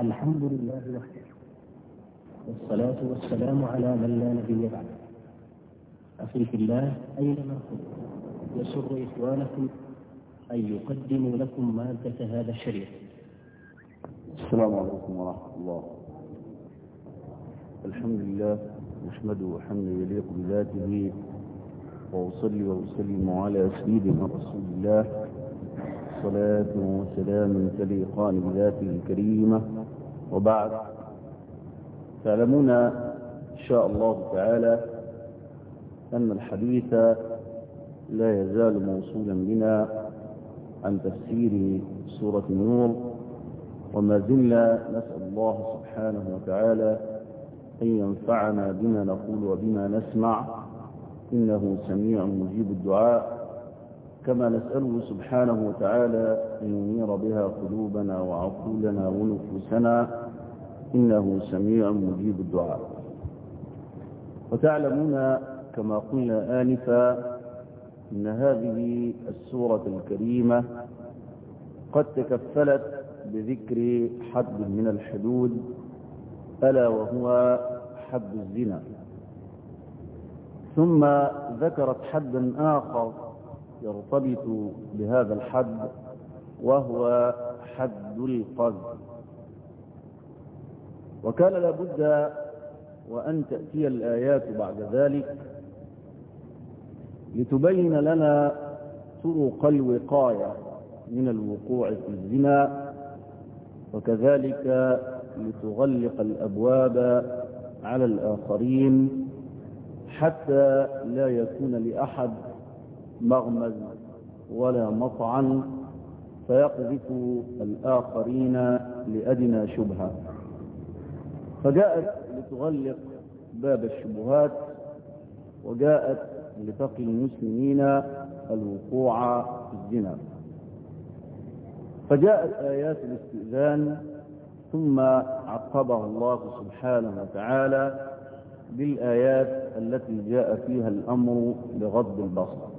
الحمد لله وحده. والصلاة والسلام على من لا نبي بعده أخي في الله أينما كنتم. يسر إخوانكم أن يقدموا لكم مادة هذا الشريف السلام عليكم ورحمة الله. الحمد لله نحمده حمدا يليق بذاته وأصلي وأسلم على سيدنا رسول الله. صلاة وسلام تليقان بذاته الكريمة. وبعد. تعلمون إن شاء الله تعالى أن الحديث لا يزال موصولا بنا عن تفسير سورة النور وما زلنا نسأل الله سبحانه وتعالى أن ينفعنا بما نقول وبما نسمع إنه سميع مجيب الدعاء. كما نسأله سبحانه وتعالى أن ينير بها قلوبنا وعقولنا ونفوسنا إنه سميع مجيب الدعاء. وتعلمون كما قلنا آنفا أن هذه السورة الكريمة قد تكفلت بذكر حد من الحدود ألا وهو حد الزنا. ثم ذكرت حدا آخر يرتبط بهذا الحد وهو حد القذف. وكان لابد وأن تأتي الآيات بعد ذلك لتبين لنا طرق الوقاية من الوقوع في الزنا وكذلك لتغلق الأبواب على الآخرين حتى لا يكون لأحد مغمز ولا مطعن فيقذف الآخرين لأدنى شبهة. فجاءت لتغلق باب الشبهات وجاءت لتقي المسلمين الوقوع في الزنا. فجاءت آيات الاستئذان ثم عقبها الله سبحانه وتعالى بالآيات التي جاء فيها الأمر بغض البصر.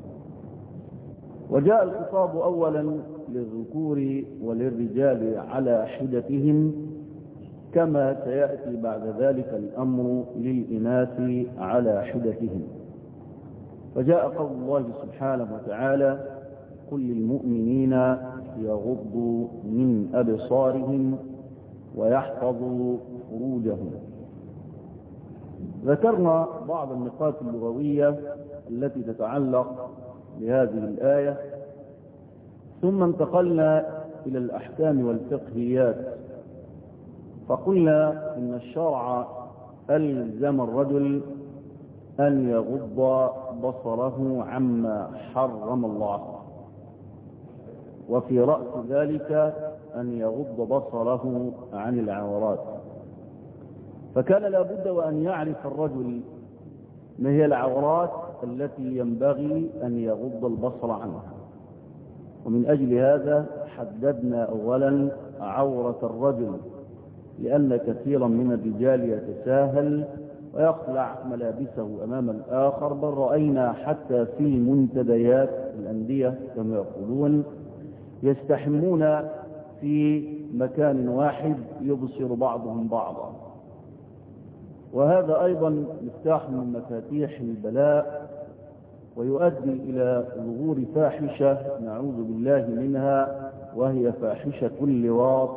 وجاء الخطاب أولا للذكور وللرجال على حدتهم كما سيأتي بعد ذلك الأمر للإناث على حدتهم فجاء قول الله سبحانه وتعالى قل للمؤمنين يغضوا من أبصارهم ويحفظوا فروجهم. ذكرنا بعض النقاط اللغوية التي تتعلق بهذه الآية ثم انتقلنا إلى الأحكام والفقهيات. فقلنا إن الشرع ألزم الرجل أن يغض بصره عما حرم الله. وفي رأس ذلك أن يغض بصره عن العورات. فكان لابد وأن يعرف الرجل ما هي العورات التي ينبغي أن يغض البصر عنها. ومن أجل هذا حددنا أولا عورة الرجل لأن كثيرا من الرجال يتساهل ويخلع ملابسه أمام الآخر بل رأينا حتى في منتديات الأندية كما يقولون يستحمون في مكان واحد يبصر بعضهم بعضا. وهذا أيضا مفتاح من مفاتيح البلاء ويؤدي إلى ظهور فاحشة نعوذ بالله منها وهي فاحشة اللواط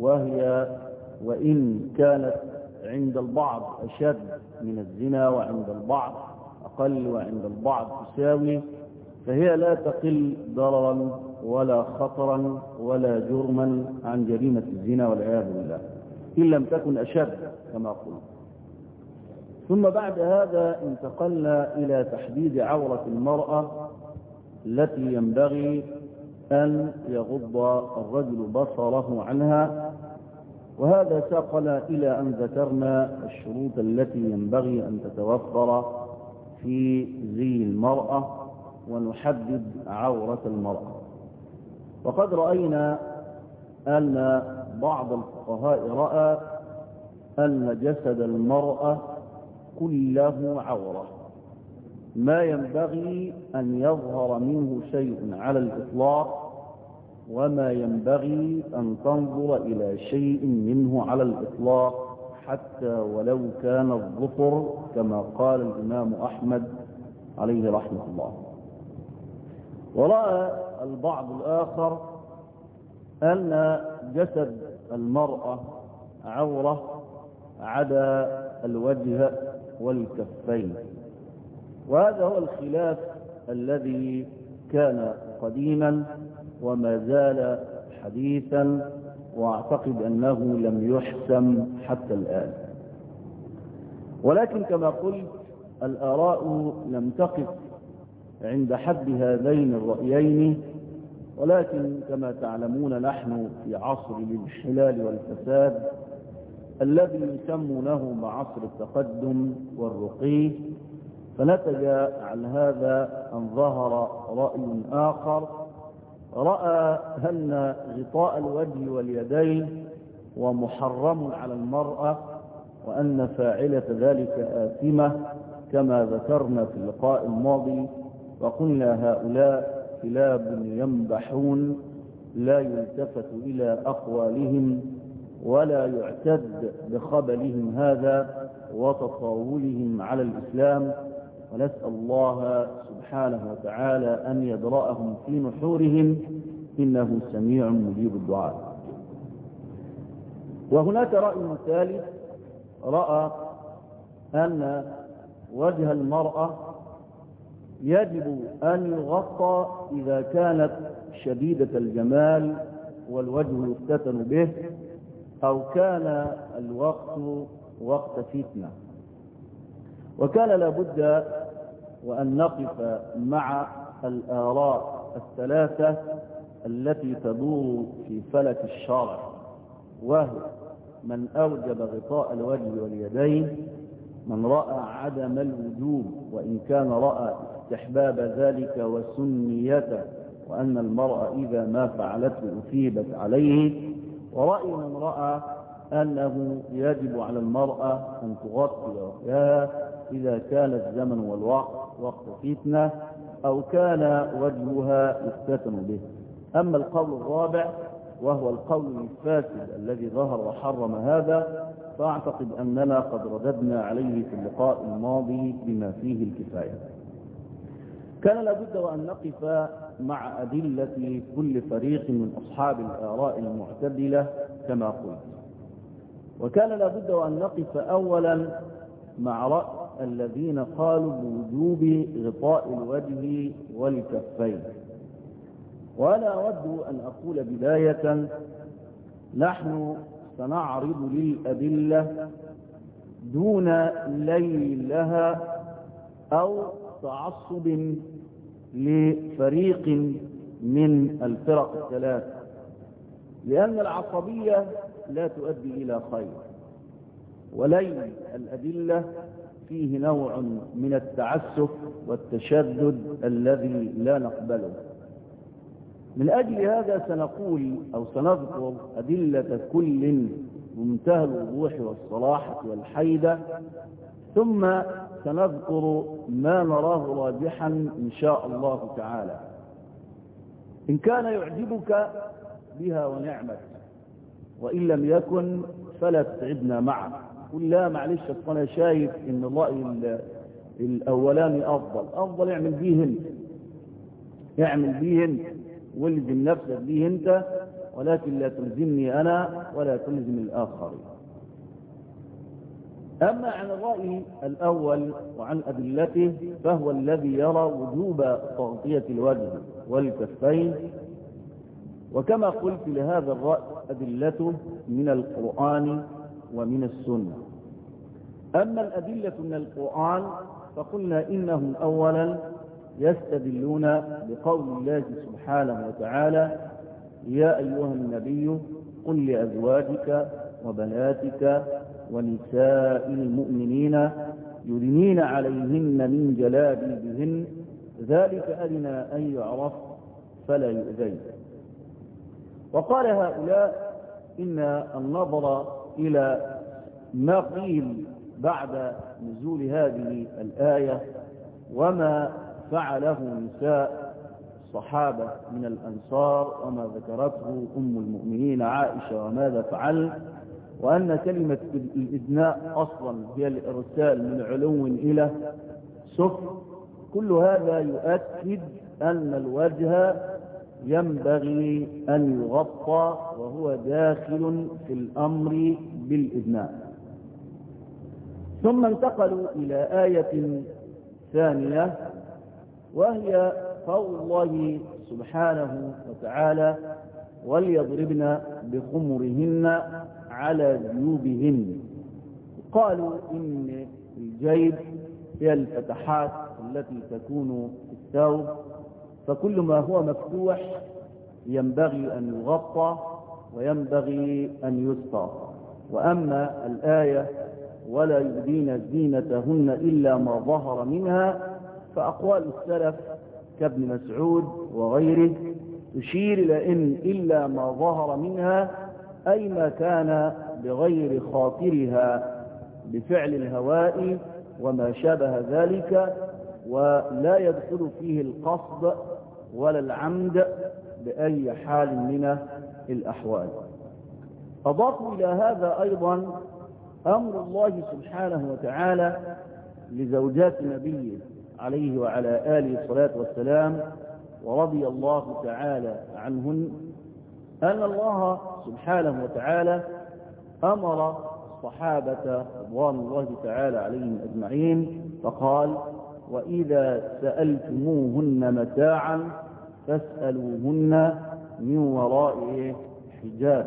وهي وإن كانت عند البعض أشد من الزنا وعند البعض أقل وعند البعض تساوي فهي لا تقل ضررا ولا خطرا ولا جرما عن جريمة الزنا والعياذ بالله إن لم تكن أشد كما قلت ثم بعد هذا انتقلنا إلى تحديد عورة المرأة التي ينبغي أن يغض الرجل بصره عنها وهذا ساقنا إلى أن ذكرنا الشروط التي ينبغي أن تتوفر في زي المرأة ونحدد عورة المرأة. وقد رأينا أن بعض الفقهاء رأى أن جسد المرأة كله عورة. ما ينبغي أن يظهر منه شيء على الإطلاق وما ينبغي أن تنظر إلى شيء منه على الإطلاق حتى ولو كان الظفر كما قال الإمام أحمد عليه رحمة الله. ورأى البعض الآخر أن جسد المرأة عورة عدا الوجه والكفين. وهذا هو الخلاف الذي كان قديما وما زال حديثا وأعتقد أنه لم يحسم حتى الآن. ولكن كما قلت الآراء لم تقف عند حد هذين الرأيين ولكن كما تعلمون نحن في عصر الانحلال والفساد الذي يسمونه بعصر التقدم والرقي فنتج عن هذا أن ظهر رأي آخر رأى أن غطاء الوجه واليدين ومحرم على المرأة وأن فاعلة ذلك آثمة كما ذكرنا في اللقاء الماضي وقلنا هؤلاء كلاب ينبحون لا يلتفت إلى أقوالهم ولا يعتد بخبلهم هذا وتطاولهم على الإسلام ونسأل الله سبحانه وتعالى أن يدرأهم في نحورهم إنه سميع مجيب الدعاء. وهناك رأي ثالث رأى أن وجه المرأة يجب أن يغطى إذا كانت شديدة الجمال والوجه يفتتن به أو كان الوقت وقت فتنة. وكان لابد وأن نقف مع الآراء الثلاثة التي تدور في فلك الشرع وهو من أوجب غطاء الوجه واليدين من رأى عدم الوجوب وإن كان رأى استحباب ذلك وسنيته وأن المرأة إذا ما فعلته أثيبت عليه. ورأي من رأى أنه يجب على المرأة أن تغطي وجهها إذا كان الزمن والوقت وقت فتنة أو كان وجهها يفتتن به. أما القول الرابع وهو القول الفاسد الذي ظهر وحرم هذا فأعتقد أننا قد رددنا عليه في اللقاء الماضي بما فيه الكفاية. كان لابد وأن نقف مع أدلة كل فريق من أصحاب الآراء المعتدلة كما قلت. وكان لابد وأن نقف أولا مع رأي الذين قالوا بوجوب غطاء الوجه والكفين. وأنا أود أن أقول بداية نحن سنعرض للأدلة دون ليل لها أو تعصب لفريق من الفرق الثلاث لأن العصبية لا تؤدي إلى خير. وليل الأدلة فيه نوع من التعسف والتشدد الذي لا نقبله. من أجل هذا سنقول أو سنذكر أدلة كل بمنتهى الوضوح والصلاحة والحيدة ثم سنذكر ما نراه راجحا إن شاء الله تعالى. إن كان يعجبك بها ونعمت وإن لم يكن فلا تتعبنا معه. قل لا معلش أنا شايف إن الرأي الأولاني أفضل. أفضل اعمل بيه انت اعمل بيه انت والزم نفسك بيه انت ولكن لا تلزمني أنا ولا تلزم الآخرين. أما عن الرأي الأول وعن أدلته فهو الذي يرى وجوب تغطية الوجه والكفين. وكما قلت لهذا الرأي أدلته من القرآن ومن السنة. أما الأدلة من القرآن فقلنا إنهم أولا يستدلون بقول الله سبحانه وتعالى يا أيها النبي قل لأزواجك وبناتك ونساء المؤمنين يدنين عليهن من جلابيبهن ذلك أدنى أن يعرف فلا يؤذين. وقال هؤلاء إن النظر إلى ما قيل بعد نزول هذه الآية وما فعله نساء الصحابة من الأنصار وما ذكرته أم المؤمنين عائشة وماذا فعل وأن كلمة الإدناء أصلا هي الإرسال من علو إلى سفل كل هذا يؤكد أن الوجه ينبغي أن يغطى وهو داخل في الأمر بالإدناء ثم انتقلوا إلى آية ثانية وهي قول الله سبحانه وتعالى وليضربن بخمرهن على جيوبهن قالوا إن الجيب هي الفتحات التي تكون في الثوب فكل ما هو مفتوح ينبغي أن يغطى وينبغي أن يسطى وأما الآية ولا يبدين زينتهن إلا ما ظهر منها فأقوال السلف كابن مسعود وغيره تشير إلى إن إلا ما ظهر منها أي ما كان بغير خاطرها بفعل الهواء وما شابه ذلك ولا يدخل فيه القصد ولا العمد بأي حال من الأحوال. أضافوا إلى هذا أيضا أمر الله سبحانه وتعالى لزوجات نبيه عليه وعلى آله الصلاة والسلام ورضي الله تعالى عنهن أن الله سبحانه وتعالى أمر الصحابة رضوان الله تعالى عليهم أجمعين فقال وإذا سألتموهن متاعا فاسألوهن من وراء حجاب.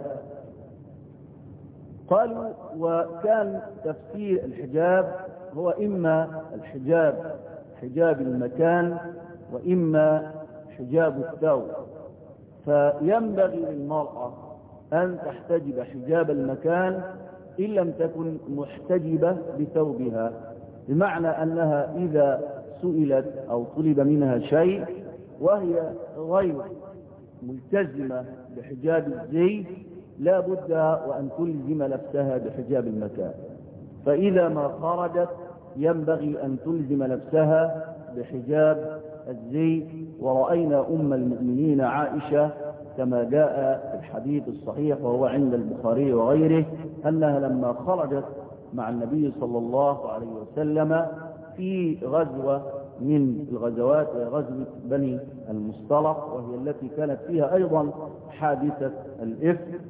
قالوا وكان تفسير الحجاب هو إما الحجاب حجاب المكان وإما حجاب الثوب. فينبغي للمرأة أن تحتجب حجاب المكان إن لم تكن محتجبة بثوبها. بمعنى أنها إذا سئلت أو طلب منها شيء وهي غير ملتزمة بحجاب الزي لا بد وأن تلزم نفسها بحجاب المكان. فإذا ما خرجت ينبغي أن تلزم نفسها بحجاب الزي. ورأينا أم المؤمنين عائشة كما جاء في الحديث الصحيح وهو عند البخاري وغيره أنها لما خرجت مع النبي صلى الله عليه وسلم في غزوة من الغزوات غزوة بني المصطلق وهي التي كانت فيها أيضا حادثة الإفك.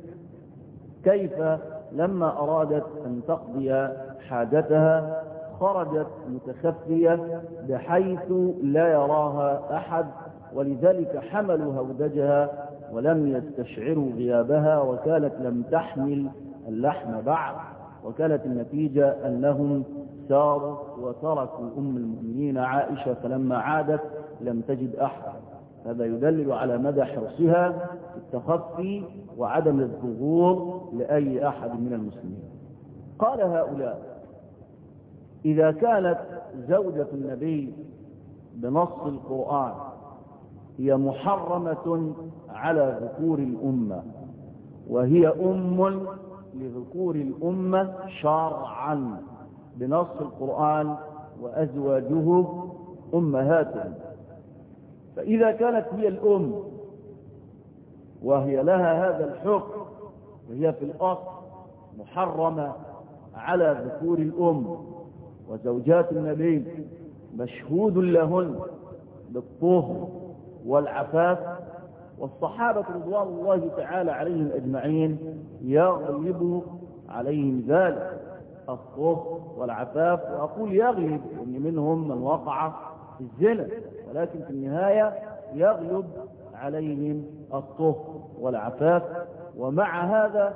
كيف لما أرادت أن تقضي حاجتها خرجت متخفية بحيث لا يراها أحد ولذلك حملوا هودجها ولم يستشعروا غيابها وكانت لم تحمل اللحم بعد. وكانت النتيجة أنهم ساروا وتركوا أم المؤمنين عائشة فلما عادت لم تجد أحد هذا يدلل على مدى حرصها في التخفي وعدم الظهور لأي أحد من المسلمين. قال هؤلاء إذا كانت زوجة النبي بنص القرآن هي محرمة على ذكور الأمة وهي أم لذكور الأمة شرعا بنص القرآن وأزواجه أمهاتهم. فإذا كانت هي الأم وهي لها هذا الحكم وهي في الأصل محرمة على ذكور الأم وزوجات النبي مشهود لهن بالطهر والعفاف والصحابة رضوان الله تعالى عليهم أجمعين يغلب عليهم ذلك الطهر والعفاف. وأقول يغلب إن منهم من وقع في الزنا ولكن في النهاية يغلب عليهم الطهر والعفاف. ومع هذا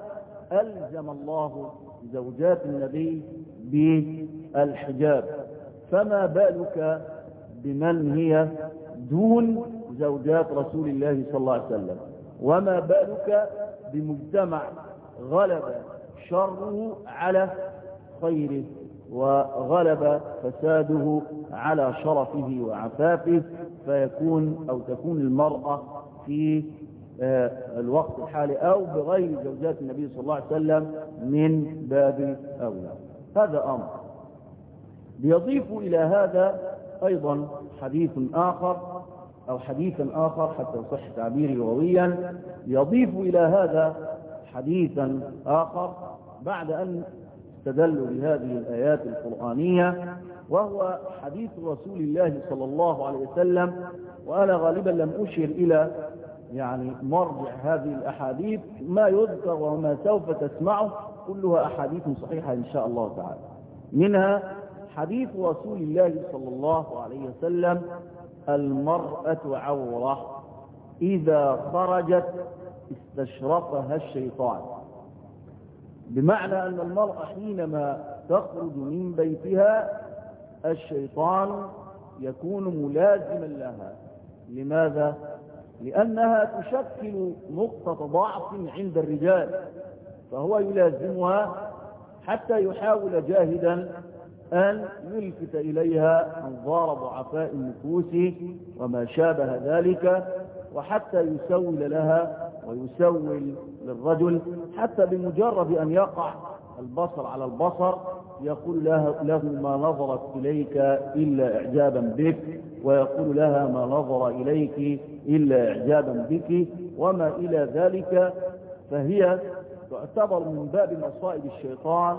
ألزم الله زوجات النبي بالحجاب. فما بالك بمن هي دون زوجات رسول الله صلى الله عليه وسلم. وما بالك بمجتمع غلب شره على خيره وغلب فساده على شرفه وعفافه فيكون أو تكون المرأة في الوقت الحالي أو بغير زوجات النبي صلى الله عليه وسلم من باب أولى. هذا أمر. بيضيف إلى هذا أيضا حديث آخر أو حديثا آخر حتى يصح تعبيري لغويا. يضيف إلى هذا حديثا آخر بعد أن استدلوا بهذه الآيات القرآنية وهو حديث رسول الله صلى الله عليه وسلم. وأنا غالبا لم أشر إلى يعني مرجع هذه الأحاديث. ما يذكر وما سوف تسمعه كلها أحاديث صحيحة إن شاء الله تعالى. منها حديث رسول الله صلى الله عليه وسلم المرأة عورة. إذا خرجت استشرفها الشيطان. بمعنى أن المرأة حينما تخرج من بيتها الشيطان يكون ملازما لها. لماذا؟ لأنها تشكل نقطة ضعف عند الرجال فهو يلازمها حتى يحاول جاهدا أن يلفت إليها أنظار ضعفاء النفوس وما شابه ذلك وحتى يسول لها ويسول للرجل حتى بمجرد أن يقع البصر على البصر يقول له, له ما نظرت إليك إلا إعجابا بك ويقول لها ما نظر إليك إلا إعجابا بك وما إلى ذلك فهي تعتبر من باب مصائب الشيطان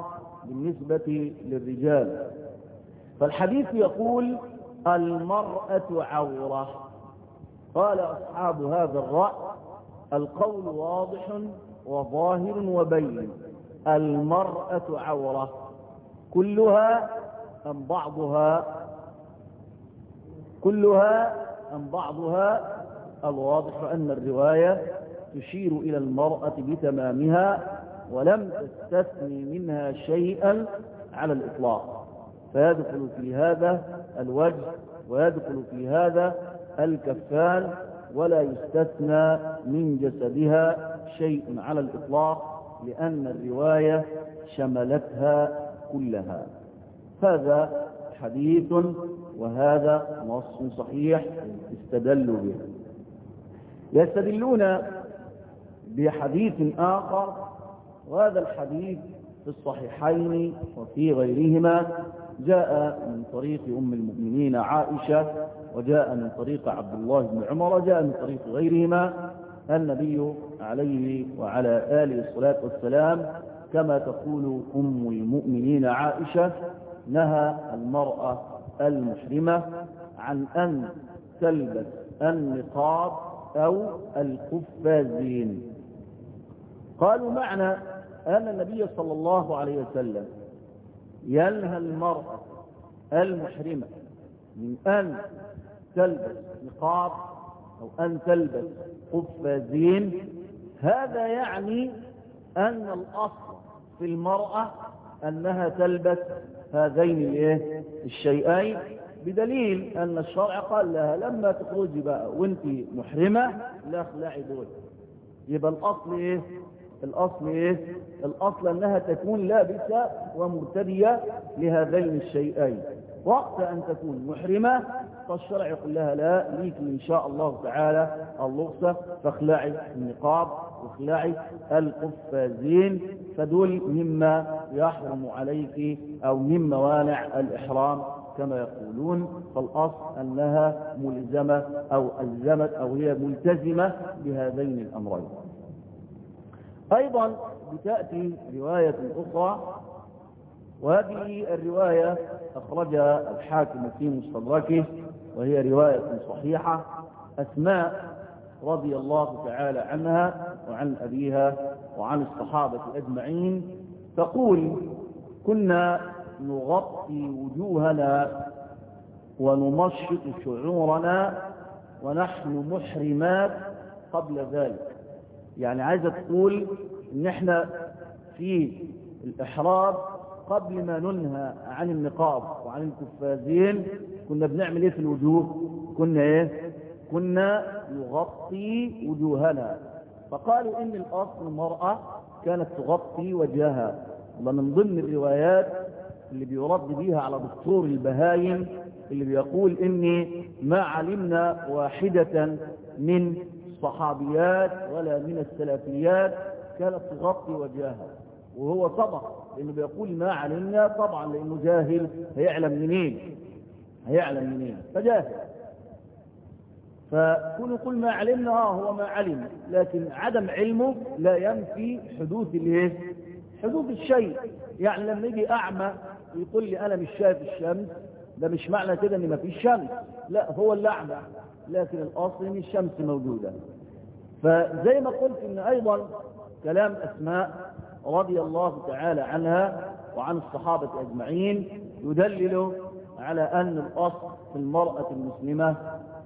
بالنسبة للرجال. فالحديث يقول المرأة عورة. قال أصحاب هذا الرأي القول واضح وظاهر وبين. المرأة عورة. كلها أم بعضها؟ كلها أم بعضها؟ الواضح أن الرواية تشير إلى المرأة بتمامها ولم تستثني منها شيئا على الإطلاق. فيدخل في هذا الوجه ويدخل في هذا الكفان ولا يستثنى من جسدها شيء على الإطلاق لأن الرواية شملتها كلها. هذا حديث وهذا نص صحيح استدلوا به. يستدلون بحديث آخر وهذا الحديث في الصحيحين وفي غيرهما. جاء من طريق أم المؤمنين عائشة وجاء من طريق عبد الله بن عمر وجاء من طريق غيرهما. النبي عليه وعلى آله الصلاة والسلام كما تقول أم المؤمنين عائشة نهى المرأة المحرمة عن أن تلبس النقاب أو القفازين. قالوا معنى أن النبي صلى الله عليه وسلم ينهى المرأة المحرمة من أن تلبس نقاب أو أن تلبس قفازين. هذا يعني أن الأصل في المرأة أنها تلبس هذين الشيئين بدليل أن الشرع قال لها لما تخرجي بقى وانت محرمة لا اخلعي دول يبقى الأصل إيه؟ الأصل إيه؟ الأصل أنها تكون لابسة ومرتدية لهذين الشيئين. وقت أن تكون محرمة فالشرع يقول لها لا ليك إن شاء الله تعالى الرخصة فاخلعي النقاب واخلعي القفازين فدول مما يحرم عليك أو من موانع الإحرام كما يقولون. فالأصل أنها ملزمة أو ألزمت أو هي ملتزمة بهذين الأمرين. أيضا بتأتي رواية أخرى وهذه الرواية أخرجها الحاكم في مستدركه وهي رواية صحيحة أسماء رضي الله تعالى عنها وعن أبيها وعن الصحابة أجمعين تقول كنا نغطي وجوهنا ونمشط شعورنا ونحن محرمات قبل ذلك. يعني عايزة تقول إن إحنا في الاحرام قبل ما ننهى عن النقاب وعن الكفازين كنا بنعمل إيه في الوجوه؟ كنا إيه؟ كنا نغطي وجوهنا. فقالوا إن الاصل المرأة كانت تغطي وجهها. ومن ضمن الروايات اللي بيرد بيها على دكتور البهايم اللي بيقول إني ما علمنا واحدة من الصحابيات ولا من السلفيات كانت تغطي وجهها وهو صدق لأنه بيقول ما علمنا طبعا لأنه جاهل هيعلم منين؟ هيعلم منين؟ فجاهل. فكون يقول ما علمنا آه هو ما علم. لكن عدم علمه لا ينفي حدوث الايه؟ حدوث الشيء. يعني لما يجي أعمى ويقول لي أنا مش شايف الشمس؟ ده مش معنى كده إن ما فيش شمس. لا هو اللي أعمى. لكن الأصل إن الشمس موجودة. فزي ما قلت إن أيضا كلام أسماء رضي الله تعالى عنها وعن الصحابة أجمعين يدلل على أن الأصل في المرأة المسلمة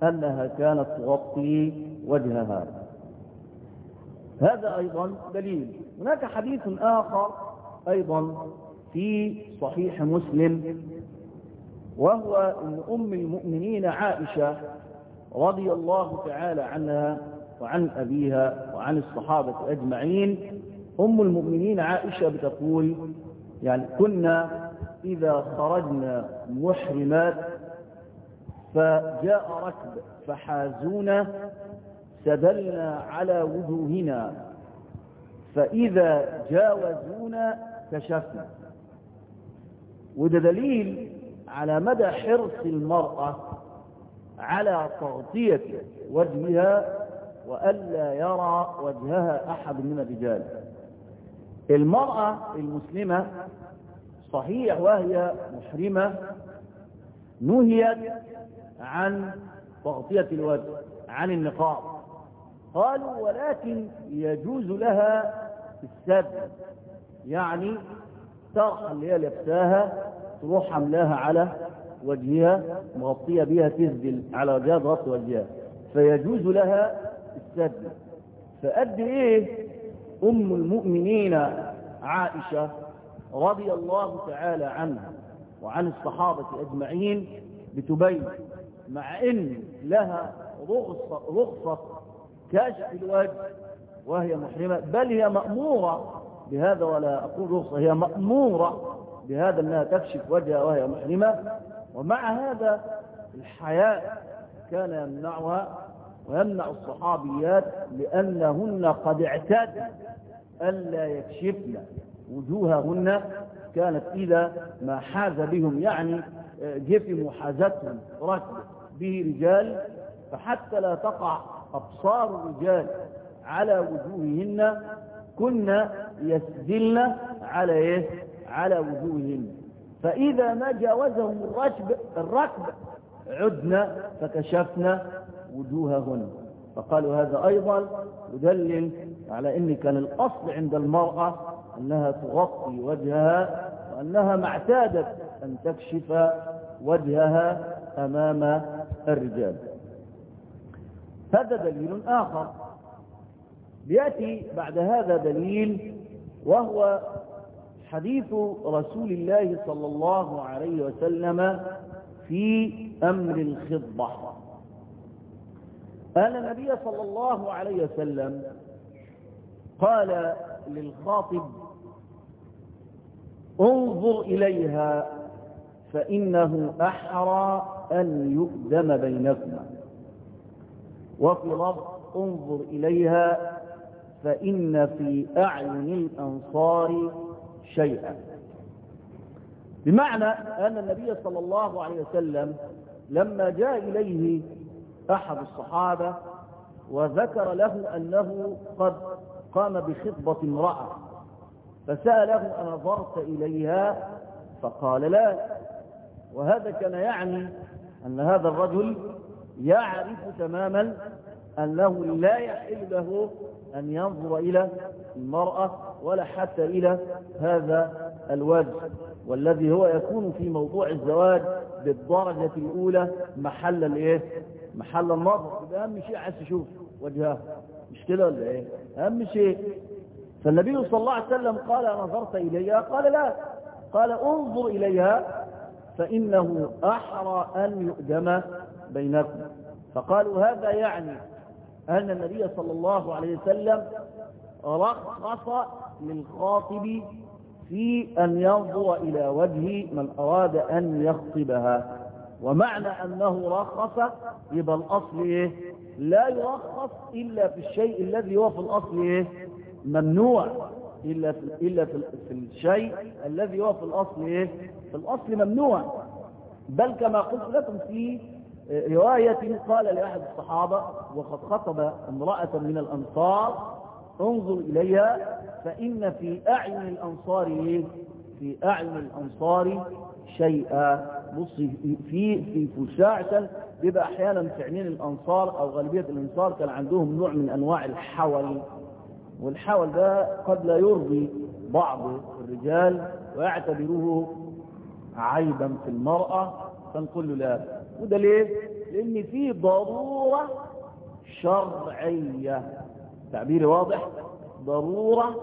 أنها كانت تغطي وجهها. هذا أيضا دليل. هناك حديث آخر أيضا في صحيح مسلم وهو من أم المؤمنين عائشة رضي الله تعالى عنها وعن أبيها وعن الصحابة أجمعين. أم المؤمنين عائشة بتقول يعني كنا إذا خرجنا محرمات فجاء ركب فحازونا سدلنا على وجوهنا فإذا جاوزونا كشفنا. وده دليل على مدى حرص المرأة على تغطية وجهها وألا يرى وجهها أحد من الرجال. المرأة المسلمة صحيح وهي محرمة نهيت عن تغطية الوجه عن النقاب. قالوا ولكن يجوز لها السد يعني طرحة اللي هي لبساها تروح حملاها على وجهها مغطية بها تسدل على وجهها تغطي وجهها. فيجوز لها السد فقد إيه؟ أم المؤمنين عائشة رضي الله تعالى عنها وعن الصحابة أجمعين بتبين مع إن لها رخصة, رخصة كشف الوجه وهي محرمة بل هي مأمورة بهذا ولا أقول رخصة هي مأمورة بهذا أنها تكشف وجهها وهي محرمة. ومع هذا الحياء كان يمنعها ويمنع الصحابيات لأنهن قد اعتاد ألا يكشفن وجوههن كانت إذا ما حاز بهم يعني جه في محاذتهم ركب به رجال فحتى لا تقع أبصار الرجال على وجوههن كنا يسدلن على إيه؟ على وجوههن فإذا ما جاوزهم الركب الركب عدنا فكشفنا وجوههن. فقالوا هذا أيضا يدلل على أن كان الأصل عند المرأة أنها تغطي وجهها وأنها ما اعتادت أن تكشف وجهها أمام الرجال. هذا دليل آخر. يأتي بعد هذا دليل وهو حديث رسول الله صلى الله عليه وسلم في أمر الخضة أن النبي صلى الله عليه وسلم قال للخاطب انظر إليها فإنه أحرى أن يؤدم بينكما. وفي لفظ انظر إليها فإن في أعين الأنصار شيئا. بمعنى أن النبي صلى الله عليه وسلم لما جاء إليه أحد الصحابة وذكر له أنه قد قام بخطبة امرأة فسأله أنظرت إليها فقال لا وهذا كان يعني أن هذا الرجل يعرف تماما أنه لا يحل له أن ينظر إلى المرأة ولا حتى إلى هذا الوجه والذي هو يكون في موضوع الزواج بالدرجة الأولى محل الإيه؟ محل النظر. أهم شيء عايز تشوف وجهها مش كده ولا إيه؟ أهم شيء. فالنبي صلى الله عليه وسلم قال نظرت إليها. قال لا. قال انظر إليها فإنه أحرى أن يؤدم بينكم. فقالوا هذا يعني أن النبي صلى الله عليه وسلم رخص للخاطب في أن ينظر إلى وجه من أراد أن يخطبها. ومعنى أنه رخص يبقى الأصل إيه؟ لا يرخص إلا في الشيء الذي هو في الأصل إيه؟ ممنوع إلا في, إلا في, الشيء الذي هو في الأصل إيه؟ في الأصل ممنوع بل كما قلت لكم في رواية قال لأحد الصحابة وقد خطب امرأة من الأنصار انظر إليها فإن في أعين الأنصار إيه؟ في أعين الأنصار شيئا بص في في فشاعة بيبقى أحيانا في عينين الأنصار أو غالبية الأنصار كان عندهم نوع من أنواع الحول والحول ده قد لا يرضي بعض الرجال ويعتبروه عيبا في المرأة فنقول له لا. وده ليه؟ لأن في ضرورة شرعية. تعبيري واضح؟ ضرورة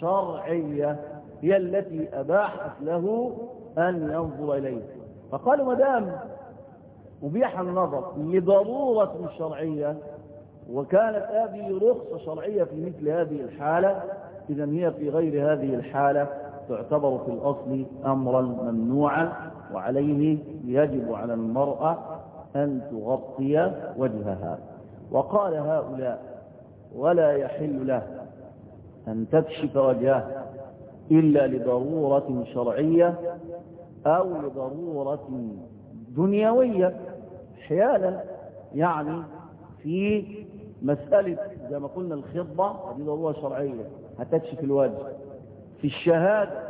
شرعية هي التي أباحت له أن ينظر إليه. فقالوا ما دام أبيح النظر لضرورة شرعية وكانت هذه رخصة شرعية في مثل هذه الحالة إذا هي في غير هذه الحالة تعتبر في الأصل أمرا ممنوعا وعليه يجب على المرأة أن تغطي وجهها. وقال هؤلاء ولا يحل له أن تكشف وجهها إلا لضرورة شرعية أو لضرورة دنيوية أحيانا يعني في مسألة زي ما قلنا الخطبة دي ضرورة شرعية هتكشف الوجه. في الشهادة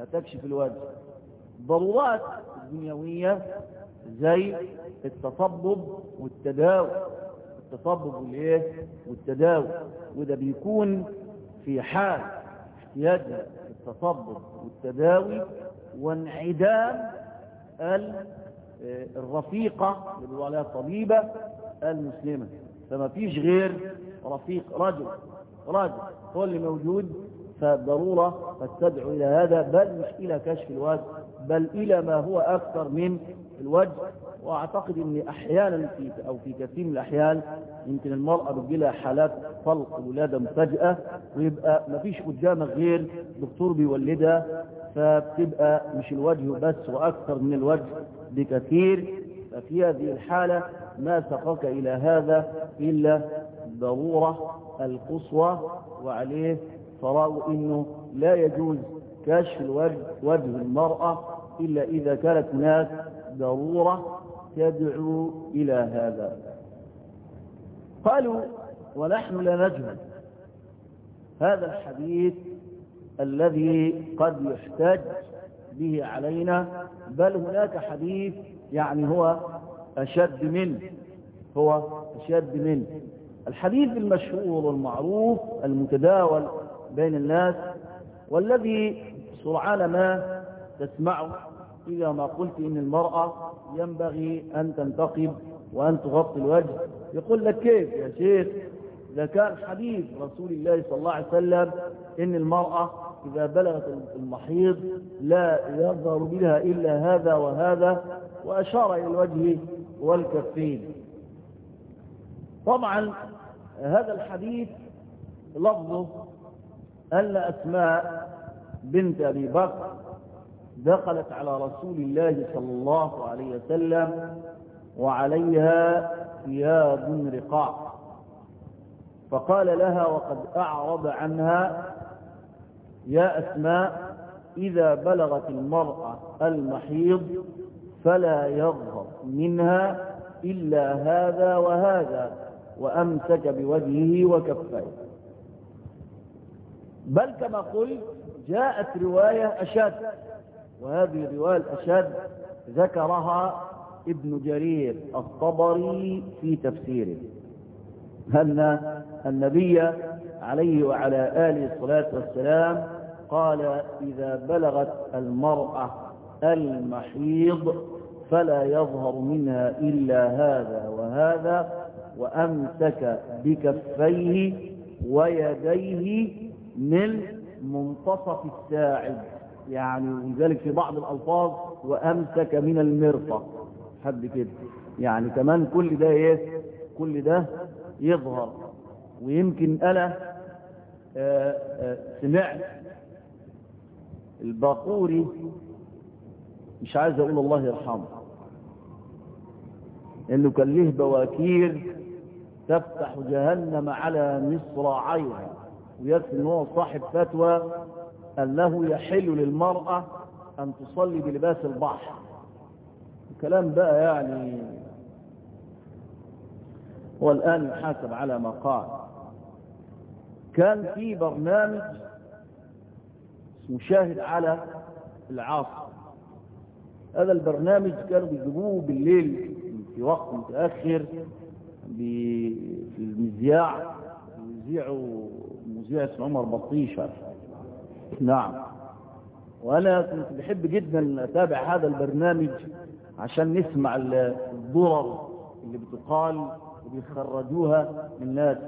هتكشف الوجه. ضرورات دنيوية زي التصبب والتداوي. التصبب والايه والتداوي. وده بيكون في حال احتياجها للتصبب والتداوي وانعدام الرفيقة اللي بيقولوا عليها الطبيبة المسلمة. فما فيش غير رفيق رجل رجل هو اللي موجود. فالضرورة قد تدعو إلى هذا بل مش إلى كشف الوجه بل إلى ما هو أكثر من الوجه. وأعتقد أن أحيانا في أو في كثير من الأحيان يمكن المرأة بتجيلها حالات طلق الولادة مفاجأة ويبقى ما فيش قدامك غير دكتور بيولدها فبتبقى مش الوجه بس وأكثر من الوجه بكثير. ففي هذه الحالة ما سقك إلى هذا إلا ضرورة القصوى وعليه فرأوا إنه لا يجوز كشف وجه المرأة إلا إذا كانت هناك ضرورة تدعو إلى هذا. قالوا ونحن لا نجهل هذا الحديث الذي قد يحتج به علينا بل هناك حديث يعني هو أشد منه. هو أشد منه. الحديث المشهور والمعروف المتداول بين الناس والذي سرعان ما تسمعه إذا ما قلت إن المرأة ينبغي أن تنتقب وأن تغطي الوجه. يقول لك كيف يا شيخ؟ إذا كان حديث رسول الله صلى الله عليه وسلم إن المرأة إذا بلغت المحيض لا يظهر بها إلا هذا وهذا وأشار إلى الوجه والكفين. طبعا هذا الحديث لفظه أن أسماء بنت أبي بكر دخلت على رسول الله صلى الله عليه وسلم وعليها ثياب رقاع. فقال لها وقد أعرض عنها يا أسماء إذا بلغت المرأة المحيض فلا يظهر منها إلا هذا وهذا وأمسك بوجهه وكفيه. بل كما قلت جاءت رواية أشد. وهذه الرواية الأشد ذكرها ابن جرير الطبري في تفسيره. أن النبي عليه وعلى آله الصلاة والسلام قال إذا بلغت المرأة المحيض فلا يظهر منها إلا هذا وهذا وأمسك بكفيه ويديه من منتصف الساعد. يعني ولذلك في بعض الألفاظ وأمسك من المرفق. حد كده. يعني كمان كل ده إيه؟ كل ده يظهر. ويمكن أنا آآ آآ سمعت الباقوري مش عايز أقول الله يرحمه إنه كان له بواكير تفتح جهنم على مصراعيها ويكفي إن هو صاحب فتوى أنه يحل للمرأة أن تصلي بلباس البحر. الكلام بقى يعني هو الآن يحاسب على ما قال. كان في برنامج مشاهد على العاصر هذا البرنامج كانوا بيجيبوه بالليل في وقت متأخر في المذياع. مذيع اسمه عمر بطيشة. نعم. وأنا كنت بحب جدا أتابع هذا البرنامج عشان نسمع الضرر اللي بتقال وبيخرجوها من الناس.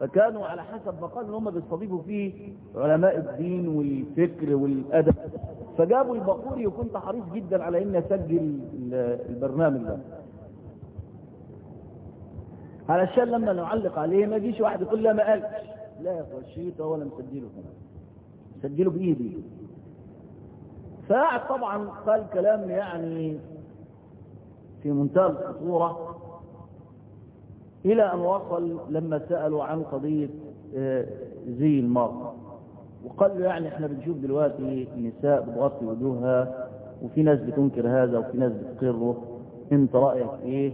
فكانوا على حسب ما قال إن هم بيستضيفوا فيه علماء الدين والفكر والأدب. فجابوا البقوري وكنت حريص جدا على إني أسجل البرنامج ده. علشان لما نعلق عليه ما يجيش واحد يقول لا ما قالش. لا يا اخوان الشريط هو مسجله كمان مسجله بإيدي. فقعد طبعا قال كلام يعني في منتهى الخطورة. إلى أن وصل لما سألوا عن قضية زي المرأة وقال له يعني إحنا بنشوف دلوقتي النساء بتغطي وجوهها وفي ناس بتنكر هذا وفي ناس بتقره. أنت رأيك إيه؟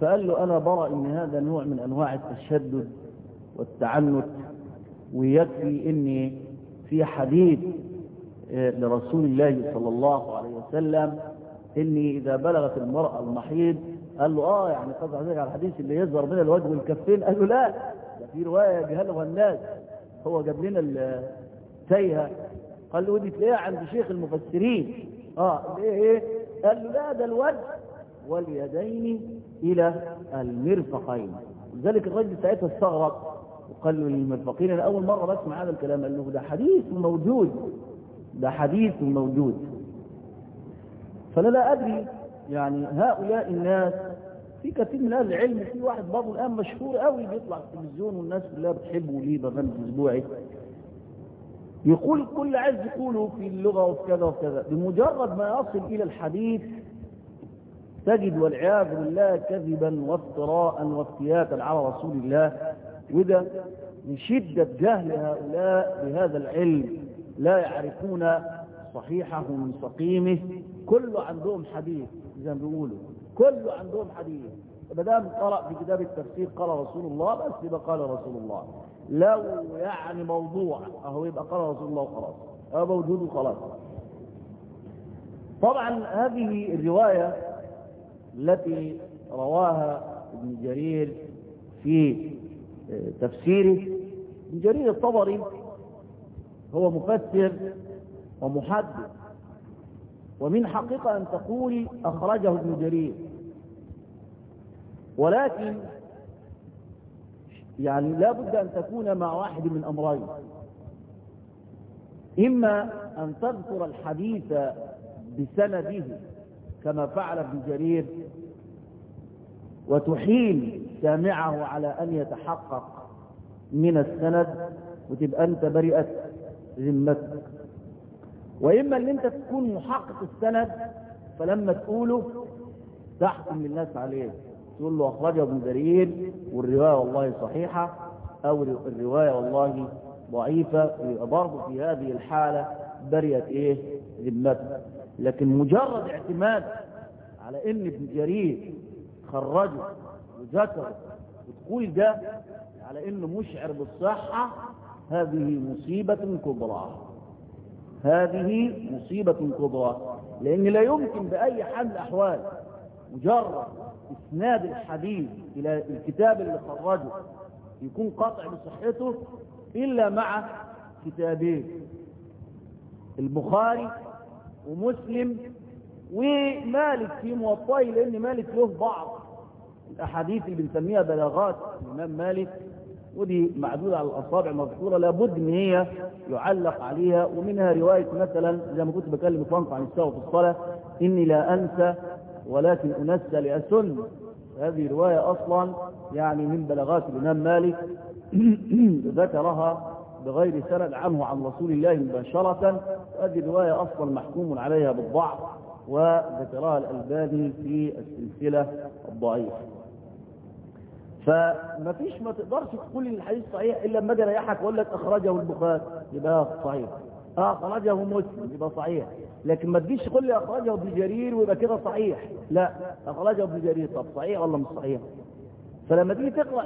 فقال له أنا برى إن هذا نوع من أنواع التشدد والتعنت ويكفي ان في حديث لرسول الله صلى الله عليه وسلم ان إذا بلغت المرأة المحيض قال له آه يعني قصد عليك على الحديث اللي يظهر من الوجه والكفين. قال له لا ده في رواية جهلها الناس هو جاب لنا التايهه قال له ودي تلاقيها عند شيخ المفسرين. آه إيه إيه. قال له لا ده الوجه. واليدين إلى المرفقين. لذلك الرجل ساعتها استغرب وقال له للمرفقين أنا أول مرة بسمع هذا الكلام قال له ده حديث موجود ده حديث موجود. فأنا لا أدري يعني هؤلاء الناس في كثير من أهل العلم في واحد برضه الآن مشهور قوي بيطلع في التلفزيون والناس كلها بتحبه ليه برنامج أسبوعي؟ يقول كل عايز يقوله في اللغة وفي كذا وفي كذا. بمجرد ما يصل إلى الحديث تجد والعياذ بالله كذبا وافتراء وافتياتا على رسول الله. وده من شدة جهل هؤلاء بهذا العلم. لا يعرفون صحيحه من سقيمه كله عندهم حديث زي ما بيقولوا. كله عندهم حديث. ما دام قرأ في كتاب التفسير قال رسول الله بس يبقى قال رسول الله. لو يعني موضوع أهو يبقى قال رسول الله وخلاص. آه موجود وخلاص. طبعا هذه الرواية التي رواها ابن جرير في تفسيره جرير الطبري هو مفسر ومحدث ومن حقيقة أن تقول أخرجه ابن جرير. ولكن يعني لا بد أن تكون مع واحد من أمرين. إما أن تذكر الحديث بسنده كما فعل ابن جرير وتحيل سامعه على أن يتحقق من السند وتبقى أنت برئت ذمتك. وإما أن أنت تكون محقق السند فلما تقوله تحكم للناس عليه. تقول له أخرجه ابن جرير والرواية والله صحيحة أو الرواية والله ضعيفة برضه في هذه الحالة بريت إيه؟ ذمتك. لكن مجرد اعتماد على إن ابن جرير خرجه وذكره وتقول ده على إنه مشعر بالصحة هذه مصيبة كبرى. هذه مصيبة كبرى. لأن لا يمكن بأي حال من الأحوال مجرد إسناد الحديث إلى الكتاب اللي خرجه يكون قاطع بصحته إلا مع كتابين البخاري ومسلم ومالك في موطئه لأن مالك له بعض. الأحاديث اللي بنسميها بلاغات الإمام مالك ودي معدودة على الأصابع مذكورة لابد إن هي يعلق عليها ومنها رواية مثلا زي ما كنت بكلم إخوانك عن السهو في الصلاة إني لا أنسى ولكن أنسى لأسن. هذه رواية أصلا يعني من بلاغات الإمام مالك. ذكرها بغير سند عنه عن رسول الله مباشرة. هذه الرواية أصلا محكوم عليها بالضعف وذكرها الألباني في السلسلة الضعيفة. فما فيش ما تقدرش تقول الحديث صحيح إلا لما أجي أريحك وأقول لك أخرجه البخاري يبقى صحيح. آه أخرجه مسلم يبقى صحيح. لكن ما تجيش تقول لي أخرجه ابن جرير ويبقى كده صحيح. لا أخرجه ابن جرير. طب صحيح ولا مش صحيح؟ فلما تيجي تقرأ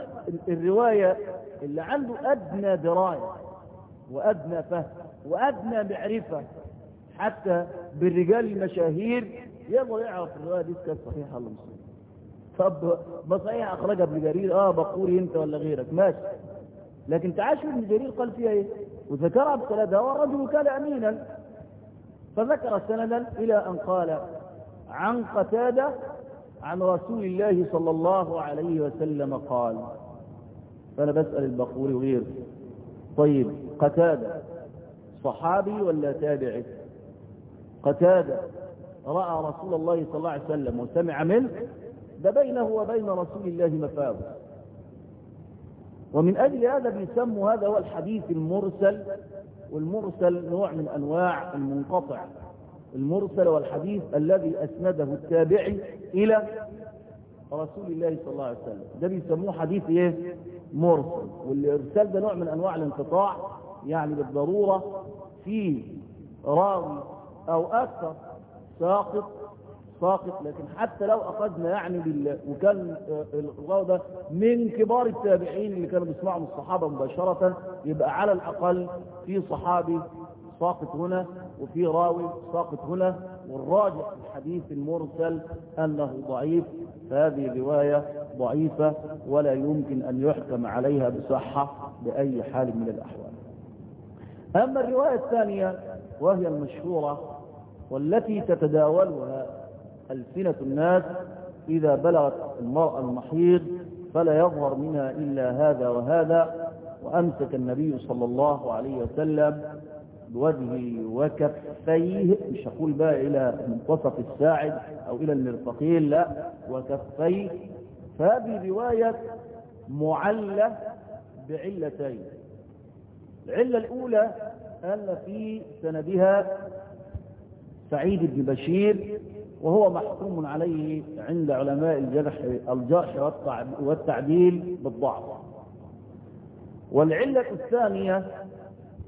الرواية اللي عنده أدنى دراية وأدنى فهم وأدنى معرفة حتى بالرجال المشاهير يقدر يعرف الرواية دي كانت صحيحة ولا مش صحيحة. طب ما صحيح أخرجها ابن جرير؟ آه بقوري أنت ولا غيرك. ماشي. لكن تعال شوف ابن جرير قال فيها إيه؟ وذكرها بسندها والرجل كان أمينا. فذكر سندا إلى أن قال عن قتادة عن رسول الله صلى الله عليه وسلم قال فأنا بسأل البقوري وغيره. طيب قتادة صحابي ولا تابعي؟ قتادة رأى رسول الله صلى الله عليه وسلم وسمع منه ده بينه وبين رسول الله مفاوز ومن أجل هذا بيسموا هذا هو الحديث المرسل والمرسل نوع من أنواع المنقطع. المرسل والحديث الذي أسنده التابعي إلى رسول الله صلى الله عليه وسلم. ده بيسموه حديث إيه؟ مرسل. والإرسال ده نوع من أنواع الانقطاع يعني بالضرورة في راوي أو أكثر ساقط ساقط لكن حتى لو أخذنا يعني بال... وكان الراوي ده من كبار التابعين اللي كانوا بيسمعوا من الصحابة مباشرة يبقى على الأقل في صحابي ساقط هنا وفي راوي ساقط هنا والراجح في الحديث المرسل أنه ضعيف. فهذه الرواية ضعيفة ولا يمكن أن يحكم عليها بصحة بأي حال من الأحوال. أما الرواية الثانية وهي المشهورة والتي تتداولها ألسنة الناس إذا بلغت المرأة المحيض فلا يظهر منها إلا هذا وهذا وأمسك النبي صلى الله عليه وسلم بوجهه وكفيه مش هقول بقى إلى منتصف الساعد أو إلى المرفقين لا وكفيه. فهذه رواية معلة بعلتين. العلة الأولى أن في سندها سعيد بن بشير وهو محكوم عليه عند علماء الجرح الجرح والتعديل بالضعف. والعلة الثانية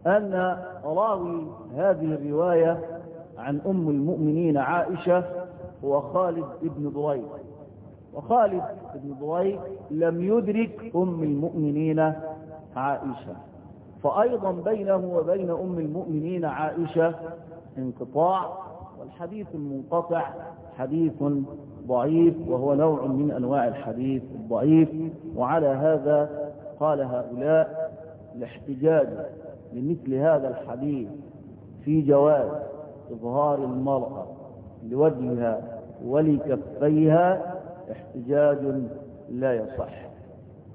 أن راوي هذه الرواية عن أم المؤمنين عائشة هو خالد بن ضويك وخالد بن ضويك لم يدرك أم المؤمنين عائشة. فأيضا بينه وبين أم المؤمنين عائشة انقطاع والحديث المنقطع حديث ضعيف وهو نوع من أنواع الحديث الضعيف. وعلى هذا قال هؤلاء الاحتجاج لمثل هذا الحديث في جواز إظهار المرأة لوجهها ولكفيها احتجاج لا يصح.